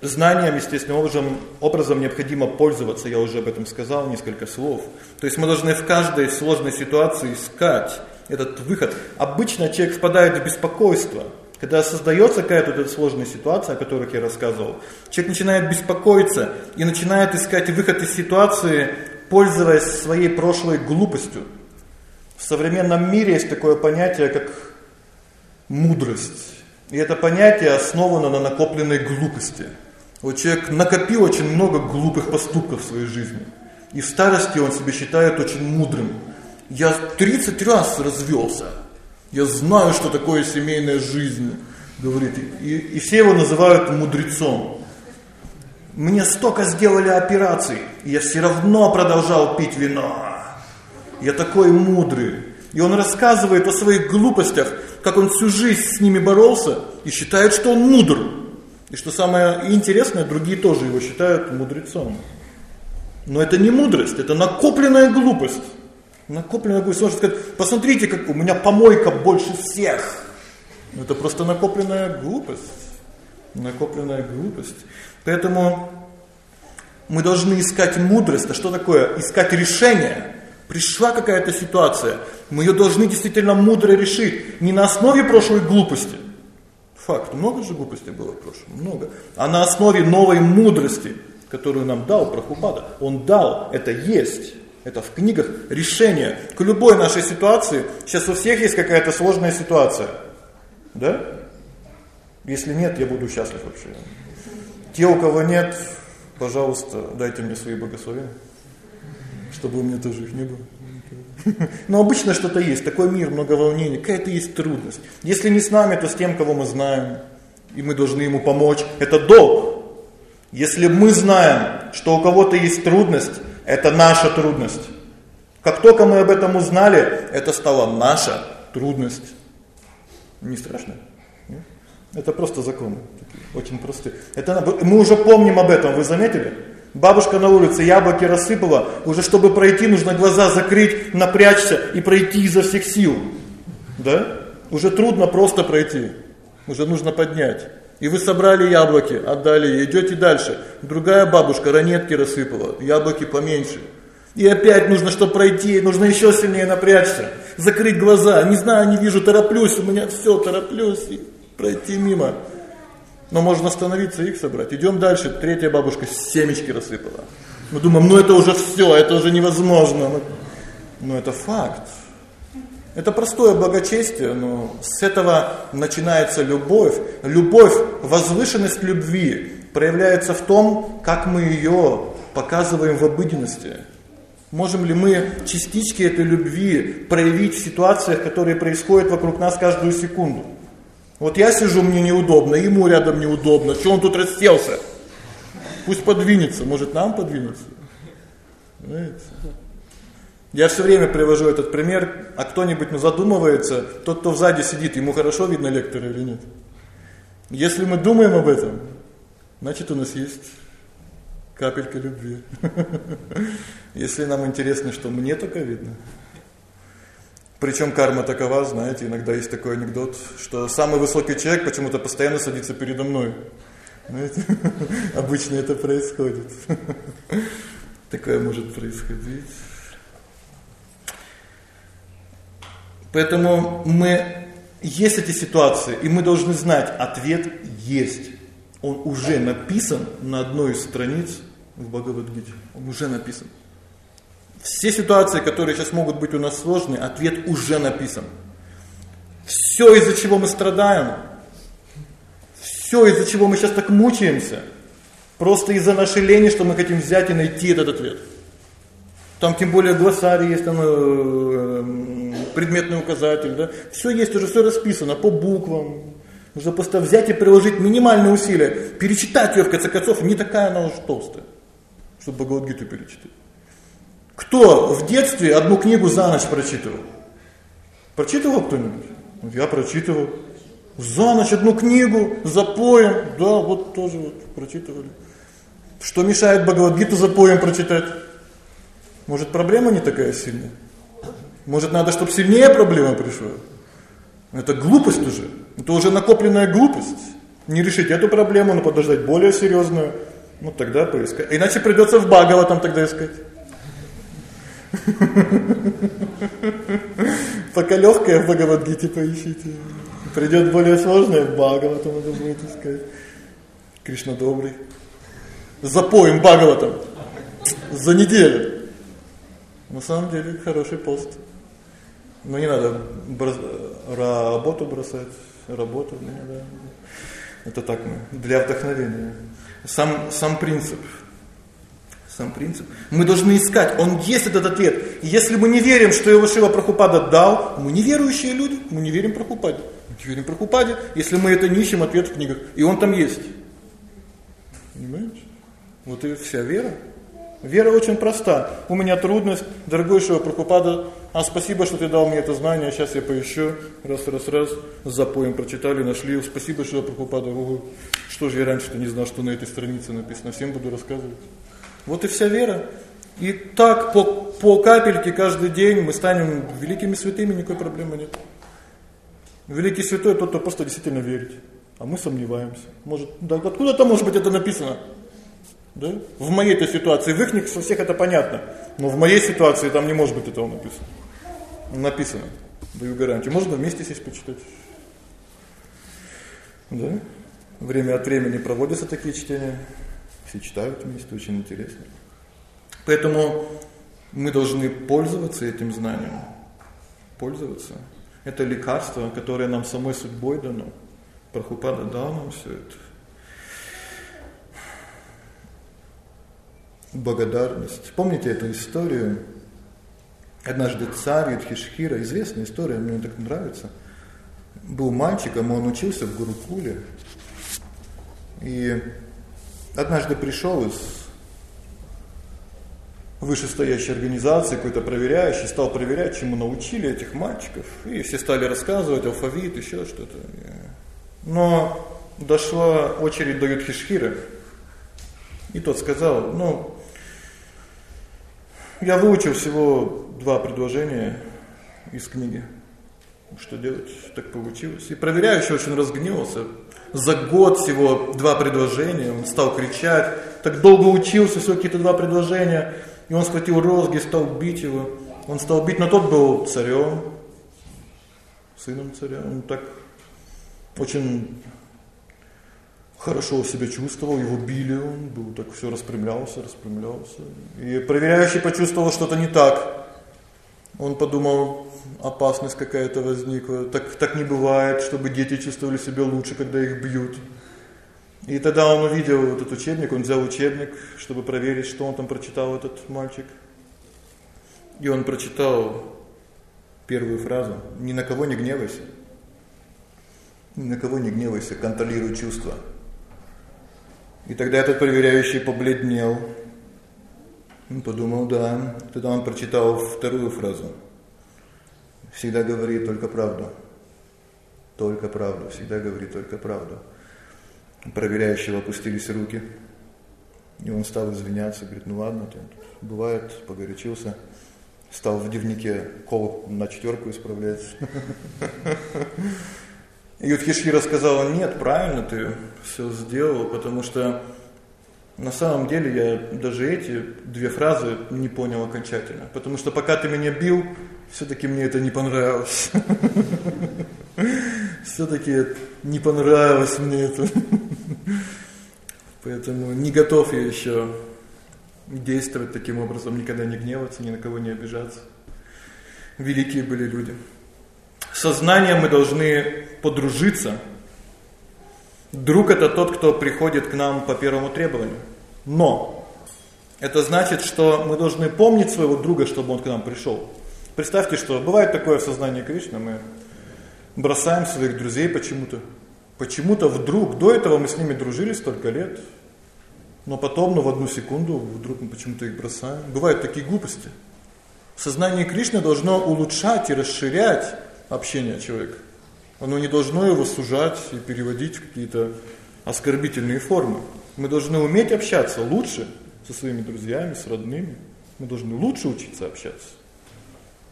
знанием, естественным образом, образом необходимо пользоваться, я уже об этом сказал, несколько слов. То есть мы должны в каждой сложной ситуации искать этот выход. Обычно человек впадает в беспокойство – когда создается какая-то сложная ситуация, о которой я рассказывал, человек начинает беспокоиться и начинает искать выход из ситуации, пользуясь своей прошлой глупостью. В современном мире есть такое понятие, как мудрость. И это понятие основано на накопленной глупости. Вот человек накопил очень много глупых поступков в своей жизни. И в старости он себя считает очень мудрым. Я 30 раз развелся. Я знаю, что такое семейная жизнь, говорит. И, и все его называют мудрецом. Мне столько сделали операций, и я все равно продолжал пить вино. Я такой мудрый. И он рассказывает о своих глупостях, как он всю жизнь с ними боролся и считает, что он мудр. И что самое интересное, другие тоже его считают мудрецом. Но это не мудрость, это накопленная глупость. Накопленная глупость. Можно сказать, посмотрите, как у меня помойка больше всех. Это просто накопленная глупость. Накопленная глупость. Поэтому мы должны искать мудрость. А что такое? Искать решение. Пришла какая-то ситуация, мы ее должны действительно мудро решить, не на основе прошлой глупости. Факт, много же глупости было в прошлом, много. А на основе новой мудрости, которую нам дал Прабхупада. Он дал, это есть. Это в книгах решение к любой нашей ситуации. Сейчас у всех есть какая-то сложная ситуация. Да? Если нет, я буду счастлив вообще. Те, у кого нет, пожалуйста, дайте мне свои благословения, чтобы у меня тоже их не было. Но обычно что-то есть, такой мир, много волнений, какая-то есть трудность. Если не с нами, то с тем, кого мы знаем, и мы должны ему помочь. Это долг. Если мы знаем, что у кого-то есть трудность, это наша трудность. Как только мы об этом узнали, это стала наша трудность. Не страшно? Это просто законы, очень простые. Это мы уже помним об этом, вы заметили? Бабушка на улице яблоки рассыпала, уже чтобы пройти, нужно глаза закрыть, напрячься и пройти изо всех сил. Да? Уже трудно просто пройти. Уже нужно поднять. И вы собрали яблоки, отдали, идете дальше. Другая бабушка ранетки рассыпала, яблоки поменьше. И опять нужно, чтобы пройти, нужно еще сильнее напрячься, закрыть глаза. Не знаю, не вижу, тороплюсь, у меня все, тороплюсь и пройти мимо. Но можно остановиться и их собрать. Идем дальше. Третья бабушка семечки рассыпала. Мы думаем, ну это уже все, это уже невозможно. Но, но это факт. Это простое благочестие, но с этого начинается любовь. Любовь, возвышенность любви проявляется в том, как мы ее показываем в обыденности. Можем ли мы частички этой любви проявить в ситуациях, которые происходят вокруг нас каждую секунду? Вот я сижу, мне неудобно, ему рядом неудобно. Что он тут расселся? Пусть подвинется, может нам подвинуться. Знаете? Я все время привожу этот пример, а кто-нибудь ну, задумывается, тот, кто сзади сидит, ему хорошо видно лектора или нет? Если мы думаем об этом, значит у нас есть капелька любви. Если нам интересно, что мне только видно. Причем карма такова, знаете, иногда есть такой анекдот, что самый высокий человек почему-то постоянно садится передо мной. Знаете, обычно это происходит. Такое может происходить. Поэтому мы есть эти ситуации, и мы должны знать, ответ есть он уже написан на одной из страниц в Бхагавад-гите. Он уже написан. Все ситуации, которые сейчас могут быть у нас сложные, ответ уже написан. Все, из-за чего мы страдаем, все, из-за чего мы сейчас так мучаемся, просто из-за нашей лени, что мы хотим взять и найти этот ответ. Там тем более глоссарий есть, там э, предметный указатель, да. Все есть, уже все расписано по буквам, Нужно просто взять и приложить минимальные усилия, перечитать ее в конце концов, не такая она уж толстая, чтобы Бхагавадгиту перечитать. Кто в детстве одну книгу за ночь прочитывал? Прочитывал кто-нибудь? Я прочитывал. За ночь одну книгу, за поем, да, вот тоже вот прочитывали. Что мешает Бхагавадгиту за поем прочитать? Может, проблема не такая сильная? Может, надо, чтобы сильнее проблема пришла? Это глупость уже. Это уже накопленная глупость. Не решить эту проблему, но подождать более серьезную. Ну тогда поискать. Иначе придется в там тогда искать. Пока легкое в Бхагавадгите поищите. Придет более сложное, в Бхагаватам надо будет искать. Кришна добрый. Запоем Бхагаватам. За неделю. На самом деле хороший пост. Но не надо брос... работу бросать, работу не надо. Это так мы для вдохновения. Сам сам принцип. Сам принцип. Мы должны искать, он есть этот ответ. И если мы не верим, что его Шива Прабхупада дал, мы неверующие люди, мы не верим Прабхупаде. Мы не верим Прабхупаде, если мы это не ищем ответ в книгах, и он там есть. Понимаете? Вот и вся вера. Вера очень проста. У меня трудность, дорогой Шива Прабхупада, а спасибо, что ты дал мне это знание, сейчас я поищу. Раз, раз, раз, запоем прочитали, нашли. Спасибо, Шива Прабхупада. Что же я раньше-то не знал, что на этой странице написано. Всем буду рассказывать. Вот и вся вера. И так по, по капельке каждый день мы станем великими святыми, никакой проблемы нет. Великий святой тот, кто просто действительно верит. А мы сомневаемся. Может, да откуда-то может быть это написано? Да? В моей-то ситуации, в их со всех это понятно. Но в моей ситуации там не может быть этого написано. Написано. Даю гарантию. Можно вместе сесть почитать. Да? Время от времени проводятся такие чтения. Все читают вместе, очень интересно. Поэтому мы должны пользоваться этим знанием. Пользоваться. Это лекарство, которое нам самой судьбой дано. Прабхупада дал нам все это. благодарность. Помните эту историю? Однажды царь Юдхишхира, известная история, мне так нравится. Был мальчиком, он учился в Гурукуле. И однажды пришел из вышестоящей организации, какой-то проверяющий, стал проверять, чему научили этих мальчиков. И все стали рассказывать алфавит, еще что-то. Но дошла очередь до Юдхишхира. И тот сказал, ну, я выучил всего два предложения из книги. Что делать? Так получилось. И проверяющий очень разгневался. За год всего два предложения, он стал кричать. Так долго учился, всего какие-то два предложения. И он схватил розги, стал бить его. Он стал бить, но тот был царем, сыном царя. Он так очень хорошо себя чувствовал, его били, он был так все распрямлялся, распрямлялся. И проверяющий почувствовал что-то не так. Он подумал, опасность какая-то возникла. Так так не бывает, чтобы дети чувствовали себя лучше, когда их бьют. И тогда он увидел этот учебник, он взял учебник, чтобы проверить, что он там прочитал этот мальчик. И он прочитал первую фразу: "Ни на кого не гневайся". Ни на кого не гневайся, контролируй чувства. И тогда этот проверяющий побледнел. Он подумал: "Да". Тогда он прочитал вторую фразу. Всегда говори только правду. Только правду, всегда говори только правду. Проверяющего опустились руки. И он стал извиняться, говорит: "Ну ладно, там бывает, погорячился". Стал в дневнике кол на четверку исправлять. И Юдхишхира сказала: "Нет, правильно ты все сделал, потому что на самом деле я даже эти две фразы не понял окончательно, потому что пока ты меня бил, все таки мне это не понравилось. все таки не понравилось мне это. Поэтому не готов я еще действовать таким образом, никогда не гневаться, ни на кого не обижаться. Великие были люди. Сознанием мы должны подружиться. Друг это тот, кто приходит к нам по первому требованию. Но это значит, что мы должны помнить своего друга, чтобы он к нам пришел. Представьте, что бывает такое в сознании Кришны, мы бросаем своих друзей почему-то. Почему-то вдруг, до этого мы с ними дружили столько лет, но потом, ну в одну секунду вдруг мы почему-то их бросаем. Бывают такие глупости. Сознание Кришны должно улучшать и расширять общение человека. Оно не должно его сужать и переводить в какие-то оскорбительные формы. Мы должны уметь общаться лучше со своими друзьями, с родными. Мы должны лучше учиться общаться.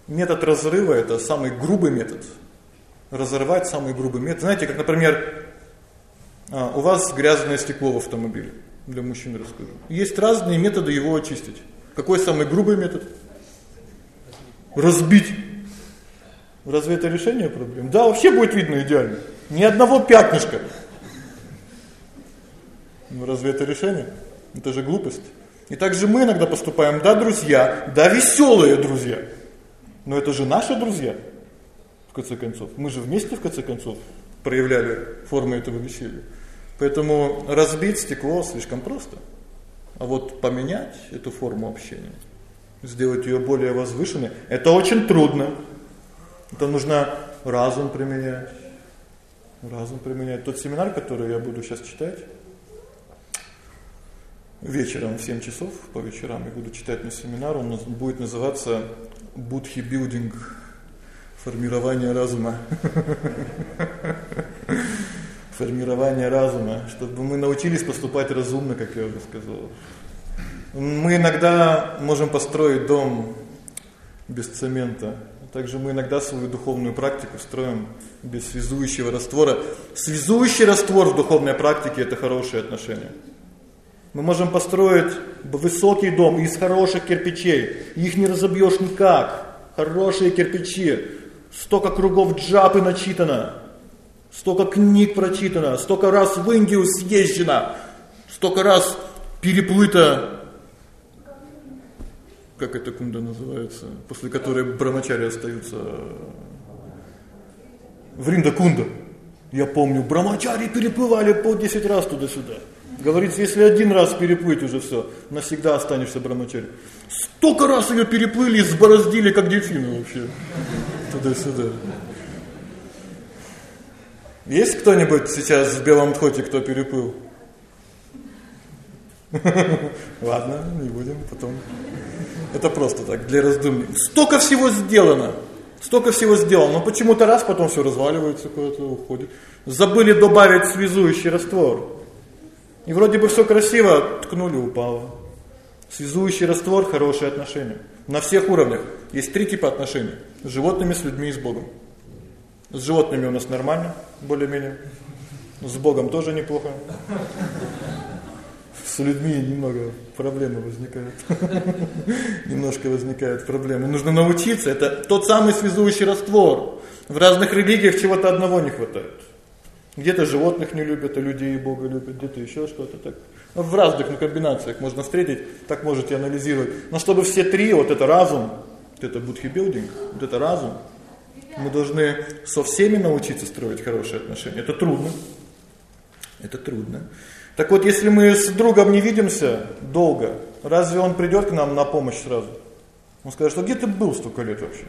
Метод разрыва это самый грубый метод. Разорвать самый грубый метод. Знаете, как, например, а, у вас грязное стекло в автомобиле. Для мужчин расскажу. Есть разные методы его очистить. Какой самый грубый метод? Разбить. Разве это решение проблем? Да, вообще будет видно идеально. Ни одного пятнышка. Ну разве это решение? Это же глупость. И так же мы иногда поступаем, да, друзья, да, веселые друзья. Но это же наши друзья. В конце концов, мы же вместе в конце концов проявляли формы этого веселья. Поэтому разбить стекло слишком просто. А вот поменять эту форму общения, сделать её более возвышенной это очень трудно. Это нужно разум применять. Разум применять. Тот семинар, который я буду сейчас читать, вечером в 7 часов по вечерам я буду читать на семинар, он будет называться Будхи билдинг формирование разума. Формирование разума, чтобы мы научились поступать разумно, как я уже сказал. Мы иногда можем построить дом без цемента, также мы иногда свою духовную практику строим без связующего раствора. Связующий раствор в духовной практике это хорошие отношения. Мы можем построить высокий дом из хороших кирпичей. Их не разобьешь никак. Хорошие кирпичи. Столько кругов джапы начитано. Столько книг прочитано, столько раз в Индию съезжено, столько раз переплыто как эта кунда называется, после которой брамачари остаются Вринда кунда. Я помню, брамачари переплывали по 10 раз туда-сюда. Говорится, если один раз переплыть уже все, навсегда останешься брамачари. Столько раз ее переплыли и сбороздили как дельфины вообще. Туда-сюда. Есть кто-нибудь сейчас в белом тхоте, кто переплыл? Ладно, не будем потом. Это просто так, для раздумий. Столько всего сделано. Столько всего сделано, но почему-то раз потом все разваливается, куда-то уходит. Забыли добавить связующий раствор. И вроде бы все красиво, ткнули, упало. Связующий раствор хорошие отношения на всех уровнях. Есть три типа отношений: с животными, с людьми и с Богом. С животными у нас нормально, более-менее. С Богом тоже неплохо. С людьми немного проблемы возникают. Немножко возникают проблемы. Нужно научиться, это тот самый связующий раствор. В разных религиях чего-то одного не хватает. Где-то животных не любят, а людей и Бога любят, где-то еще что-то так. Ну, в разных ну, комбинациях можно встретить, так можете анализировать. Но чтобы все три, вот это разум, вот это будхи-билдинг, вот это разум, мы должны со всеми научиться строить хорошие отношения. Это трудно. Это трудно. Так вот, если мы с другом не видимся долго, разве он придет к нам на помощь сразу? Он скажет, что где ты был столько лет вообще?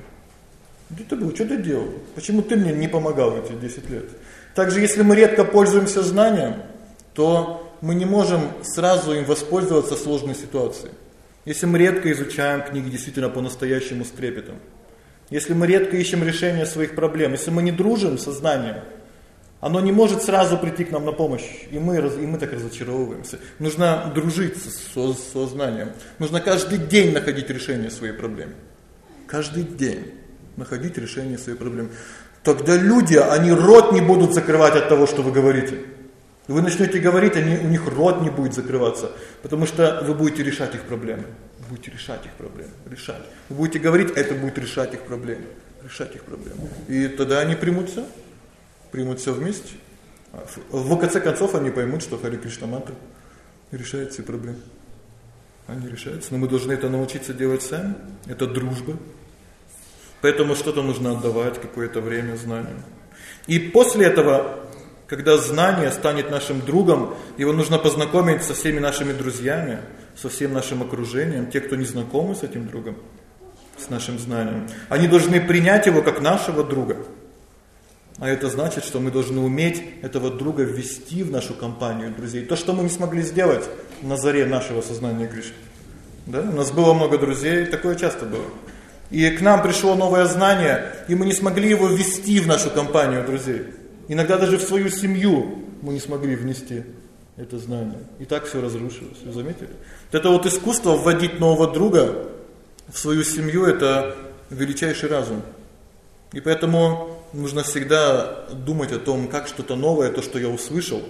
Где ты был? Что ты делал? Почему ты мне не помогал эти 10 лет? Также, если мы редко пользуемся знанием, то мы не можем сразу им воспользоваться в сложной ситуации. Если мы редко изучаем книги действительно по-настоящему с трепетом, если мы редко ищем решение своих проблем, если мы не дружим со знанием, оно не может сразу прийти к нам на помощь, и мы, и мы так разочаровываемся. Нужно дружить со, со знанием. Нужно каждый день находить решение своей проблемы. Каждый день находить решение своей проблемы. Тогда люди, они рот не будут закрывать от того, что вы говорите. Вы начнете говорить, они, у них рот не будет закрываться, потому что вы будете решать их проблемы. Вы будете решать их проблемы, решать. Вы будете говорить, это будет решать их проблемы, решать их проблемы. И тогда они примутся, примутся вместе. В конце концов они поймут, что Хари Кришна мантра решает все проблемы. Они решаются, но мы должны это научиться делать сами. Это дружба. Поэтому что-то нужно отдавать какое-то время знанию. И после этого когда знание станет нашим другом, его нужно познакомить со всеми нашими друзьями, со всем нашим окружением, те, кто не знакомы с этим другом, с нашим знанием. Они должны принять его как нашего друга. А это значит, что мы должны уметь этого друга ввести в нашу компанию друзей. То, что мы не смогли сделать на заре нашего сознания Кришны. Да? У нас было много друзей, такое часто было. И к нам пришло новое знание, и мы не смогли его ввести в нашу компанию друзей. Иногда даже в свою семью мы не смогли внести это знание. И так все разрушилось. Вы заметили? Вот это вот искусство вводить нового друга в свою семью это величайший разум. И поэтому нужно всегда думать о том, как что-то новое, то, что я услышал,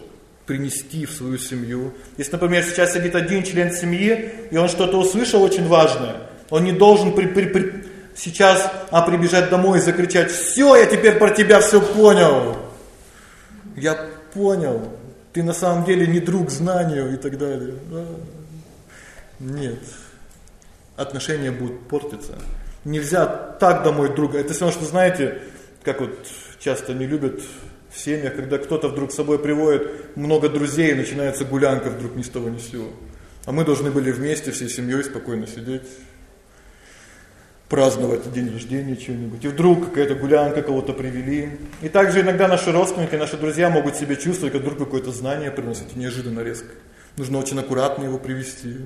принести в свою семью. Если, например, сейчас сидит один член семьи, и он что-то услышал очень важное, он не должен при, при, при, сейчас а прибежать домой и закричать: "Все, я теперь про тебя все понял" я понял, ты на самом деле не друг знанию и так далее. Нет. Отношения будут портиться. Нельзя так домой друга. Это все что знаете, как вот часто не любят в семьях, когда кто-то вдруг с собой приводит много друзей, и начинается гулянка вдруг ни с того ни с сего. А мы должны были вместе всей семьей спокойно сидеть, праздновать день рождения чего-нибудь. И вдруг какая-то гулянка кого-то привели. И также иногда наши родственники, наши друзья могут себя чувствовать, как вдруг какое-то знание приносит неожиданно резко. Нужно очень аккуратно его привести,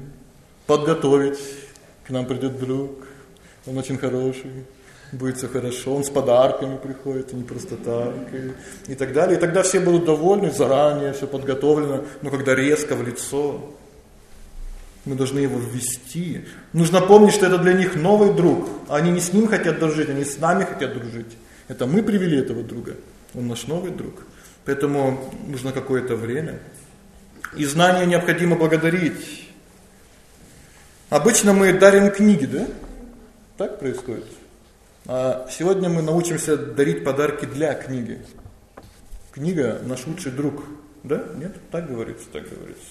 подготовить. К нам придет друг, он очень хороший, будет все хорошо, он с подарками приходит, а не просто так, и, и так далее. И тогда все будут довольны, заранее все подготовлено, но когда резко в лицо, мы должны его ввести. Нужно помнить, что это для них новый друг. Они не с ним хотят дружить, они с нами хотят дружить. Это мы привели этого друга. Он наш новый друг. Поэтому нужно какое-то время. И знания необходимо благодарить. Обычно мы дарим книги, да? Так происходит. А сегодня мы научимся дарить подарки для книги. Книга наш лучший друг, да? Нет, так говорится, так говорится.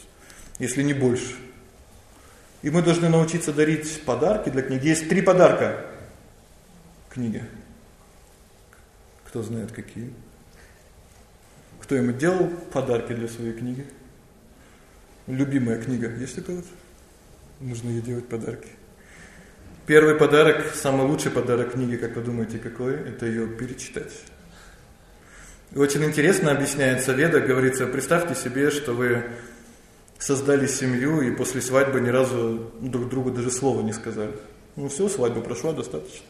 Если не больше. И мы должны научиться дарить подарки для книги. Есть три подарка книги. Кто знает какие? Кто ему делал подарки для своей книги? Любимая книга есть у кого-то? Нужно ей делать подарки. Первый подарок, самый лучший подарок книги, как вы думаете, какой? Это ее перечитать. И очень интересно объясняется Веда, говорится: представьте себе, что вы создали семью и после свадьбы ни разу друг другу даже слова не сказали. Ну все, свадьба прошла достаточно.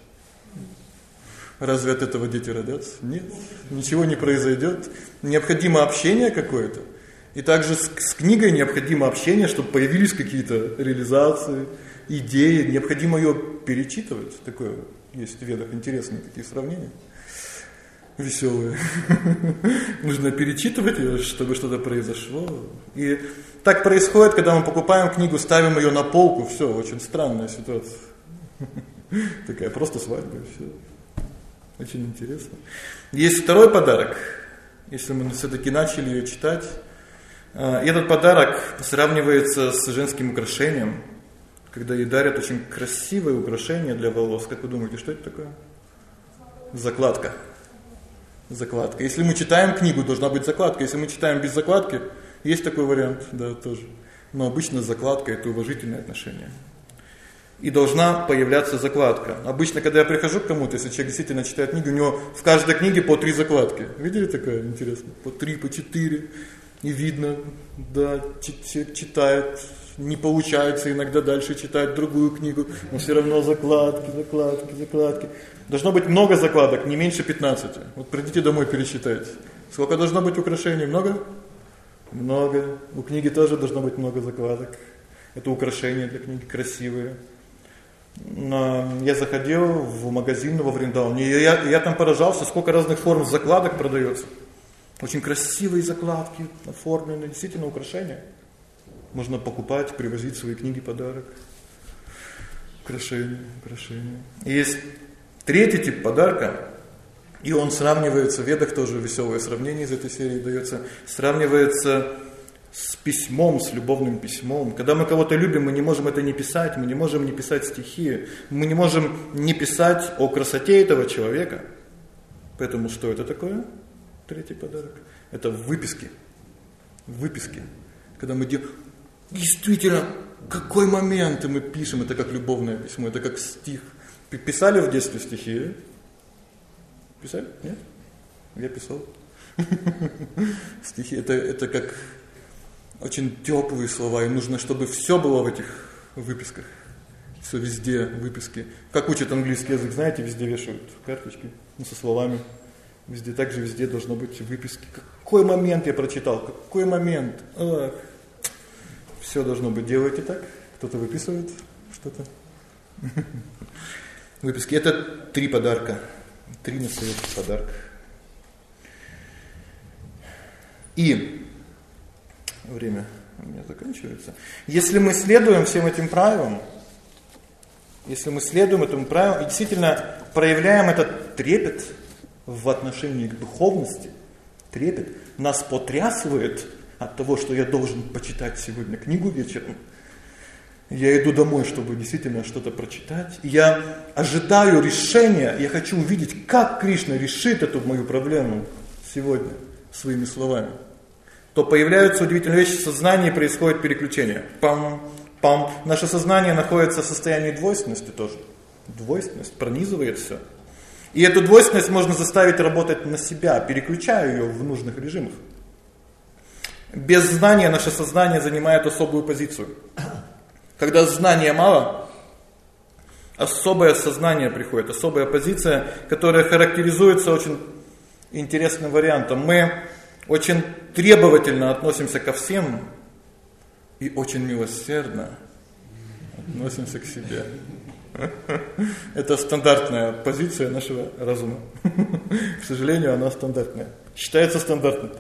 Разве от этого дети родятся? Нет. Ничего не произойдет. Необходимо общение какое-то. И также с, с книгой необходимо общение, чтобы появились какие-то реализации, идеи, необходимо ее перечитывать. Такое есть в ведах интересные такие сравнения веселые. Нужно перечитывать ее, чтобы что-то произошло. И так происходит, когда мы покупаем книгу, ставим ее на полку, все, очень странная ситуация. Такая просто свадьба, все. Очень интересно. Есть второй подарок. если мы все-таки начали ее читать. А, этот подарок сравнивается с женским украшением, когда ей дарят очень красивое украшение для волос. Как вы думаете, что это такое? Закладка. Закладка. Если мы читаем книгу, должна быть закладка. Если мы читаем без закладки, есть такой вариант, да, тоже. Но обычно закладка это уважительное отношение. И должна появляться закладка. Обычно, когда я прихожу к кому-то, если человек действительно читает книгу, у него в каждой книге по три закладки. Видели такое интересно? По три, по четыре. И видно, да, читает, не получается иногда дальше читать другую книгу, но все равно закладки, закладки, закладки. Должно быть много закладок, не меньше 15. Вот придите домой, пересчитайте. Сколько должно быть украшений? Много? Много. У книги тоже должно быть много закладок. Это украшения для книги красивые. Но я заходил в магазин во Вриндауне, и я, я там поражался, сколько разных форм закладок продается. Очень красивые закладки, оформленные, действительно украшения. Можно покупать, привозить свои книги подарок. Украшения, украшения. Есть третий тип подарка, и он сравнивается, в Ведах тоже веселое сравнение из этой серии дается, сравнивается с письмом, с любовным письмом. Когда мы кого-то любим, мы не можем это не писать, мы не можем не писать стихи, мы не можем не писать о красоте этого человека. Поэтому что это такое? Третий подарок. Это выписки. Выписки. Когда мы делаем... Действительно, какой момент мы пишем, это как любовное письмо, это как стих. Писали в детстве стихи? Писали? Нет? Я писал. Стихи это это как очень теплые слова, и нужно, чтобы все было в этих выписках. Все везде выписки. Как учат английский язык, знаете, везде вешают карточки ну, со словами. Везде также везде должно быть выписки. Какой момент я прочитал? Какой момент? Ах. Все должно быть. Делайте так. Кто-то выписывает что-то. Выписки это три подарка. Три настоящих подарка. И время у меня заканчивается. Если мы следуем всем этим правилам, если мы следуем этому правилу и действительно проявляем этот трепет в отношении к духовности, трепет нас потрясывает от того, что я должен почитать сегодня книгу вечером. Я иду домой, чтобы действительно что-то прочитать. Я ожидаю решения, я хочу увидеть, как Кришна решит эту мою проблему сегодня своими словами то появляются удивительные вещи в сознании, происходит переключение. Пам, пам. Наше сознание находится в состоянии двойственности тоже. Двойственность пронизывает все. И эту двойственность можно заставить работать на себя, переключая ее в нужных режимах. Без знания наше сознание занимает особую позицию. Когда знания мало, особое сознание приходит, особая позиция, которая характеризуется очень интересным вариантом. Мы очень требовательно относимся ко всем и очень милосердно относимся к себе. Это стандартная позиция нашего разума. К сожалению, она стандартная. Считается стандартной.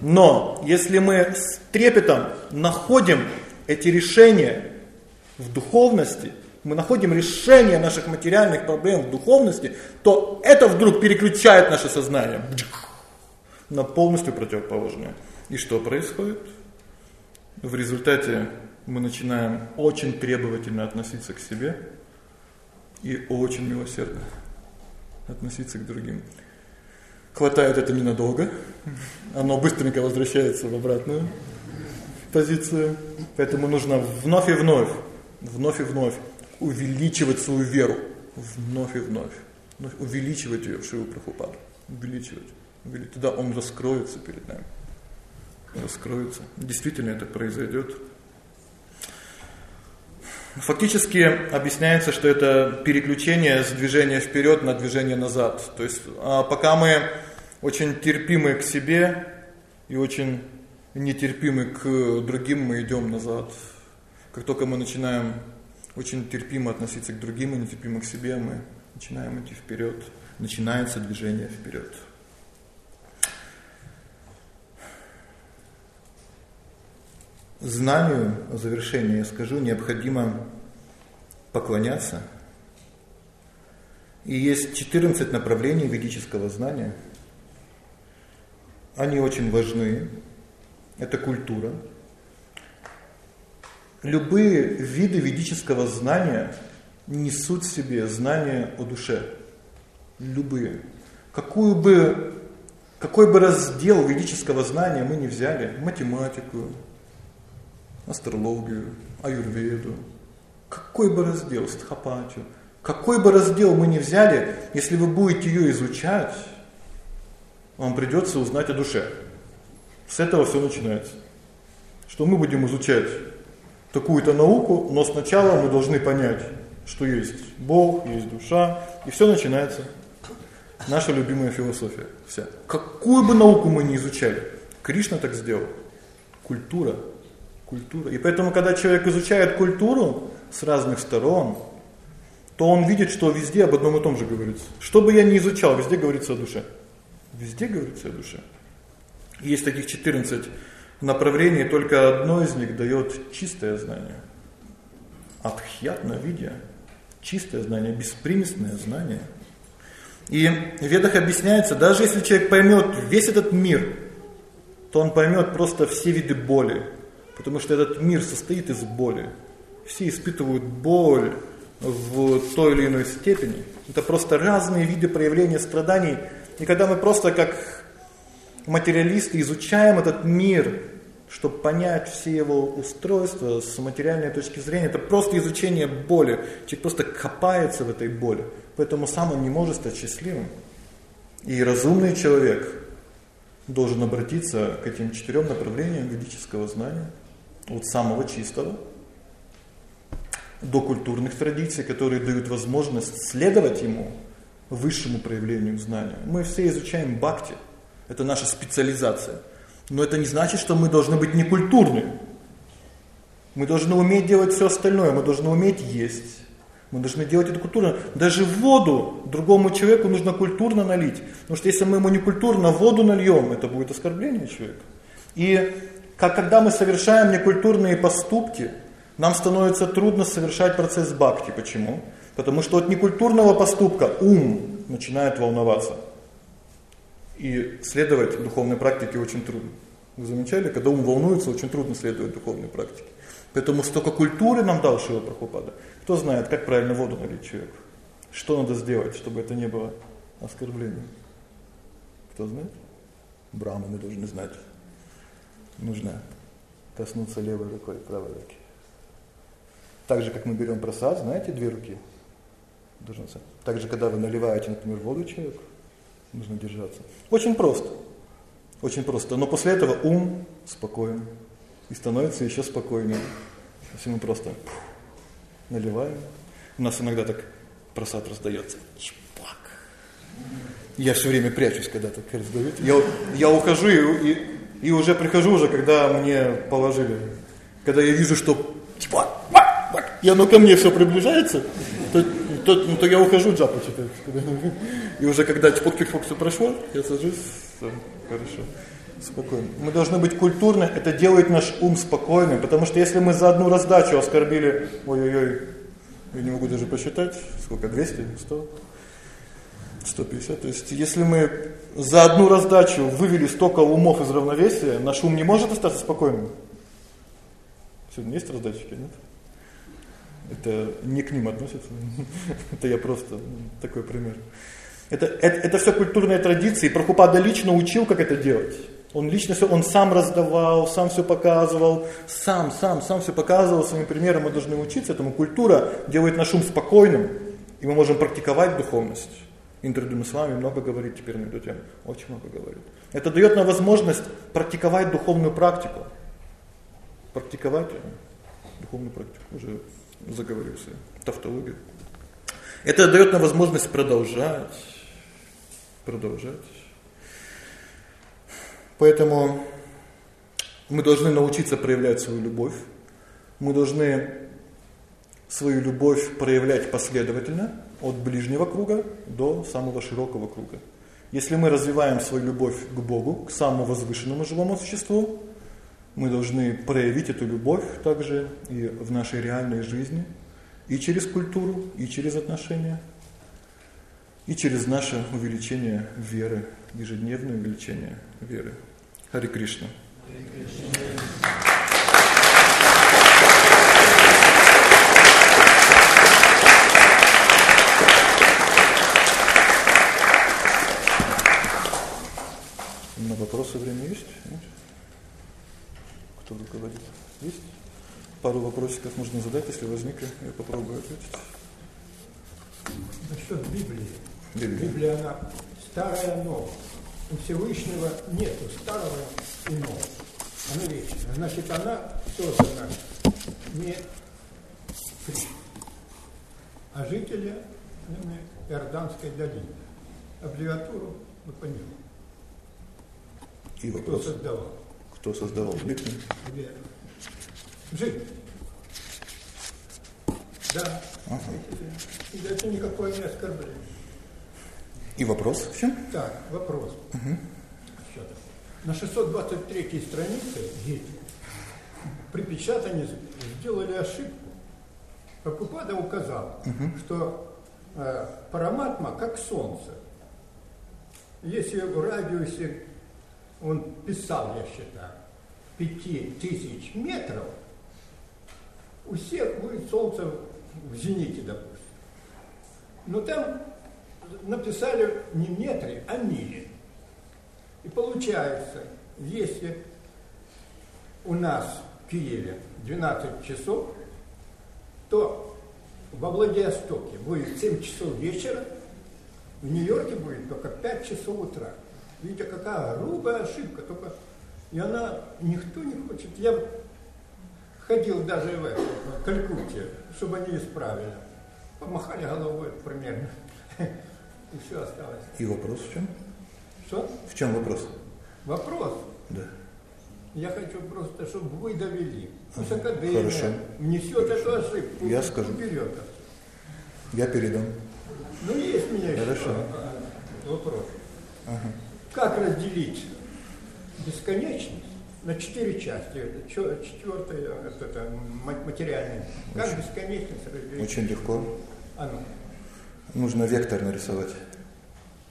Но если мы с трепетом находим эти решения в духовности, мы находим решение наших материальных проблем в духовности, то это вдруг переключает наше сознание на полностью противоположное. И что происходит? В результате мы начинаем очень требовательно относиться к себе и очень милосердно относиться к другим. Хватает это ненадолго. Оно быстренько возвращается в обратную позицию. Поэтому нужно вновь и вновь, вновь и вновь увеличивать свою веру, вновь и вновь, увеличивать ее в Шиву Прабхупаду, увеличивать. Говорит, тогда он раскроется перед нами. Раскроется. Действительно это произойдет. Фактически объясняется, что это переключение с движения вперед на движение назад. То есть а пока мы очень терпимы к себе и очень нетерпимы к другим, мы идем назад. Как только мы начинаем очень терпимо относиться к другим и нетерпимо к себе, мы начинаем идти вперед. Начинается движение вперед. знанию о завершении я скажу, необходимо поклоняться. И есть 14 направлений ведического знания. они очень важны. Это культура. Любые виды ведического знания несут в себе знания о душе. Любые. Какую бы какой бы раздел ведического знания мы не взяли, математику, астрологию, аюрведу, какой бы раздел, стхапатию, какой бы раздел мы не взяли, если вы будете ее изучать, вам придется узнать о душе. С этого все начинается. Что мы будем изучать такую-то науку, но сначала мы должны понять, что есть Бог, есть душа, и все начинается наша любимая философия вся. Какую бы науку мы ни изучали, Кришна так сделал. Культура, культура. И поэтому когда человек изучает культуру с разных сторон, то он видит, что везде об одном и том же говорится. Что бы я ни изучал, везде говорится о душе. Везде говорится о душе. Есть таких 14 направлений, только одно из них дает чистое знание. Адхьятна видя, чистое знание, беспримесное знание. И в Ведах объясняется, даже если человек поймет весь этот мир, то он поймет просто все виды боли, потому что этот мир состоит из боли. Все испытывают боль в той или иной степени. Это просто разные виды проявления страданий – и когда мы просто как материалисты изучаем этот мир, чтобы понять все его устройства с материальной точки зрения, это просто изучение боли. Человек просто копается в этой боли. Поэтому сам он не может стать счастливым. И разумный человек должен обратиться к этим четырем направлениям ведического знания. От самого чистого до культурных традиций, которые дают возможность следовать ему – высшему проявлению знания. Мы все изучаем бхакти. Это наша специализация. Но это не значит, что мы должны быть некультурны. Мы должны уметь делать все остальное, мы должны уметь есть. Мы должны делать это культурно. Даже воду другому человеку нужно культурно налить. Потому что если мы ему не воду нальем, это будет оскорбление человека. И как когда мы совершаем некультурные поступки, нам становится трудно совершать процесс бхакти. Почему? Потому что от некультурного поступка ум начинает волноваться. И следовать духовной практике очень трудно. Вы замечали, когда ум волнуется, очень трудно следовать духовной практике. Поэтому столько культуры нам дал Шила Прабхупада. Кто знает, как правильно воду налить человеку? Что надо сделать, чтобы это не было оскорблением? Кто знает? Браманы должны знать. Нужно коснуться левой рукой правой руки. Так же, как мы берем просад, знаете, две руки – должен ser. Также, когда вы наливаете, например, воду человеку, нужно держаться. Очень просто. Очень просто. Но после этого ум спокоен. И становится еще спокойнее. Если мы просто наливаем. У нас иногда так просад раздается. Чпак. Я все время прячусь, когда так раздают. Я, я ухожу и, и, и уже прихожу уже, когда мне положили. Когда я вижу, что чпак, и оно ко мне все приближается, то то, ну, то я ухожу джапу читать. И уже когда чпок-чпок все прошло, я сажусь, все, хорошо, спокойно. Мы должны быть культурны, это делает наш ум спокойным, потому что если мы за одну раздачу оскорбили, ой-ой-ой, я не могу даже посчитать, сколько, 200, 100, 150. То есть, если мы за одну раздачу вывели столько умов из равновесия, наш ум не может остаться спокойным. Сегодня есть раздатчики, нет? Это не к ним относится. Это я просто такой пример. Это, это, это все культурные традиции. Прабхупада лично учил, как это делать. Он лично все, он сам раздавал, сам все показывал, сам, сам, сам все показывал, своим примером мы должны учиться этому. Культура делает наш ум спокойным, и мы можем практиковать духовность. Интердюм с вами много говорит теперь на эту тему, очень много говорит. Это дает нам возможность практиковать духовную практику. Практиковать духовную практику. Уже заговорился, тавтологию. Это дает нам возможность продолжать, продолжать. Поэтому мы должны научиться проявлять свою любовь. Мы должны свою любовь проявлять последовательно, от ближнего круга до самого широкого круга. Если мы развиваем свою любовь к Богу, к самому возвышенному живому существу, мы должны проявить эту любовь также и в нашей реальной жизни, и через культуру, и через отношения. И через наше увеличение веры, ежедневное увеличение веры. Хари Кришна. Кришна. вопросы время есть? Нет? Кто руководит? Есть? Пару вопросиков можно задать, если возникли. Я попробую ответить. Насчет Библии. Библия. Библия, она старая, новая. У Всевышнего нету старого и нового. Она вечная. Значит, она создана не а жители Иорданской долины. Аббревиатуру вы поняли. И вопрос. Кто создавал? Кто создавал? Липкин? Жид. Да. Ага. И это никакое не оскорбление. И вопрос в чем? Так, вопрос. Угу. На 623 странице Гитлер при печатании сделали ошибку. Прабхупада указал, угу. что э, параматма как солнце. Если в радиусе он писал, я считаю, пяти тысяч метров, у всех будет солнце в зените, допустим. Но там написали не метры, а мили. И получается, если у нас в Киеве 12 часов, то во Владивостоке будет 7 часов вечера, в Нью-Йорке будет только 5 часов утра. Видите, какая грубая ошибка, только и она никто не хочет. Я ходил даже в, это, в Калькутте, чтобы они исправили. Помахали головой примерно. И все осталось. И вопрос в чем? Что? В чем вопрос? Вопрос? Да. Я хочу просто, чтобы вы довели. Пусть ага. академия Хорошо. внесет Хорошо. эту ошибку. Я скажу. Уберет. Я передам. Ну, есть у меня Хорошо. еще вопрос. Ага. Как разделить бесконечность на четыре части? Это четвертое, это, это материальное. Как бесконечность разделить? Очень легко. А ну. Нужно вектор нарисовать.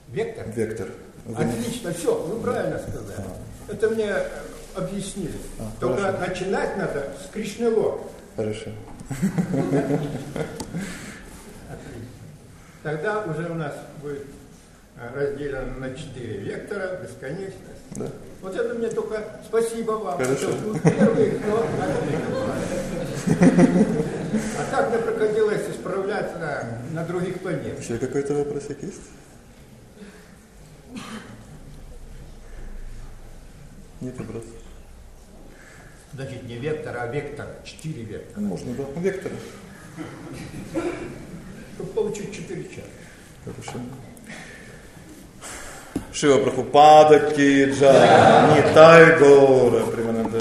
Вектор? Вектор. Вы... Отлично, все, вы правильно сказали. А. Это мне объяснили. А, Только хорошо. начинать надо с Кришнело. Хорошо. Тогда уже у нас будет разделено на четыре вектора, бесконечность. Да. Вот это мне только спасибо вам. Хорошо. Первый, кто А так мне приходилось исправляться на, на других планетах. Еще какой-то вопросик есть? Нет вопросов. Значит, не вектор, а вектор. Четыре вектора. Можно, да. Вектор. Чтобы получить четыре часа. Хорошо. Шива Прабхупада Ки Джай, Нитай Гора, Примананда.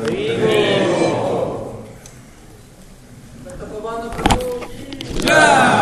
Yeah.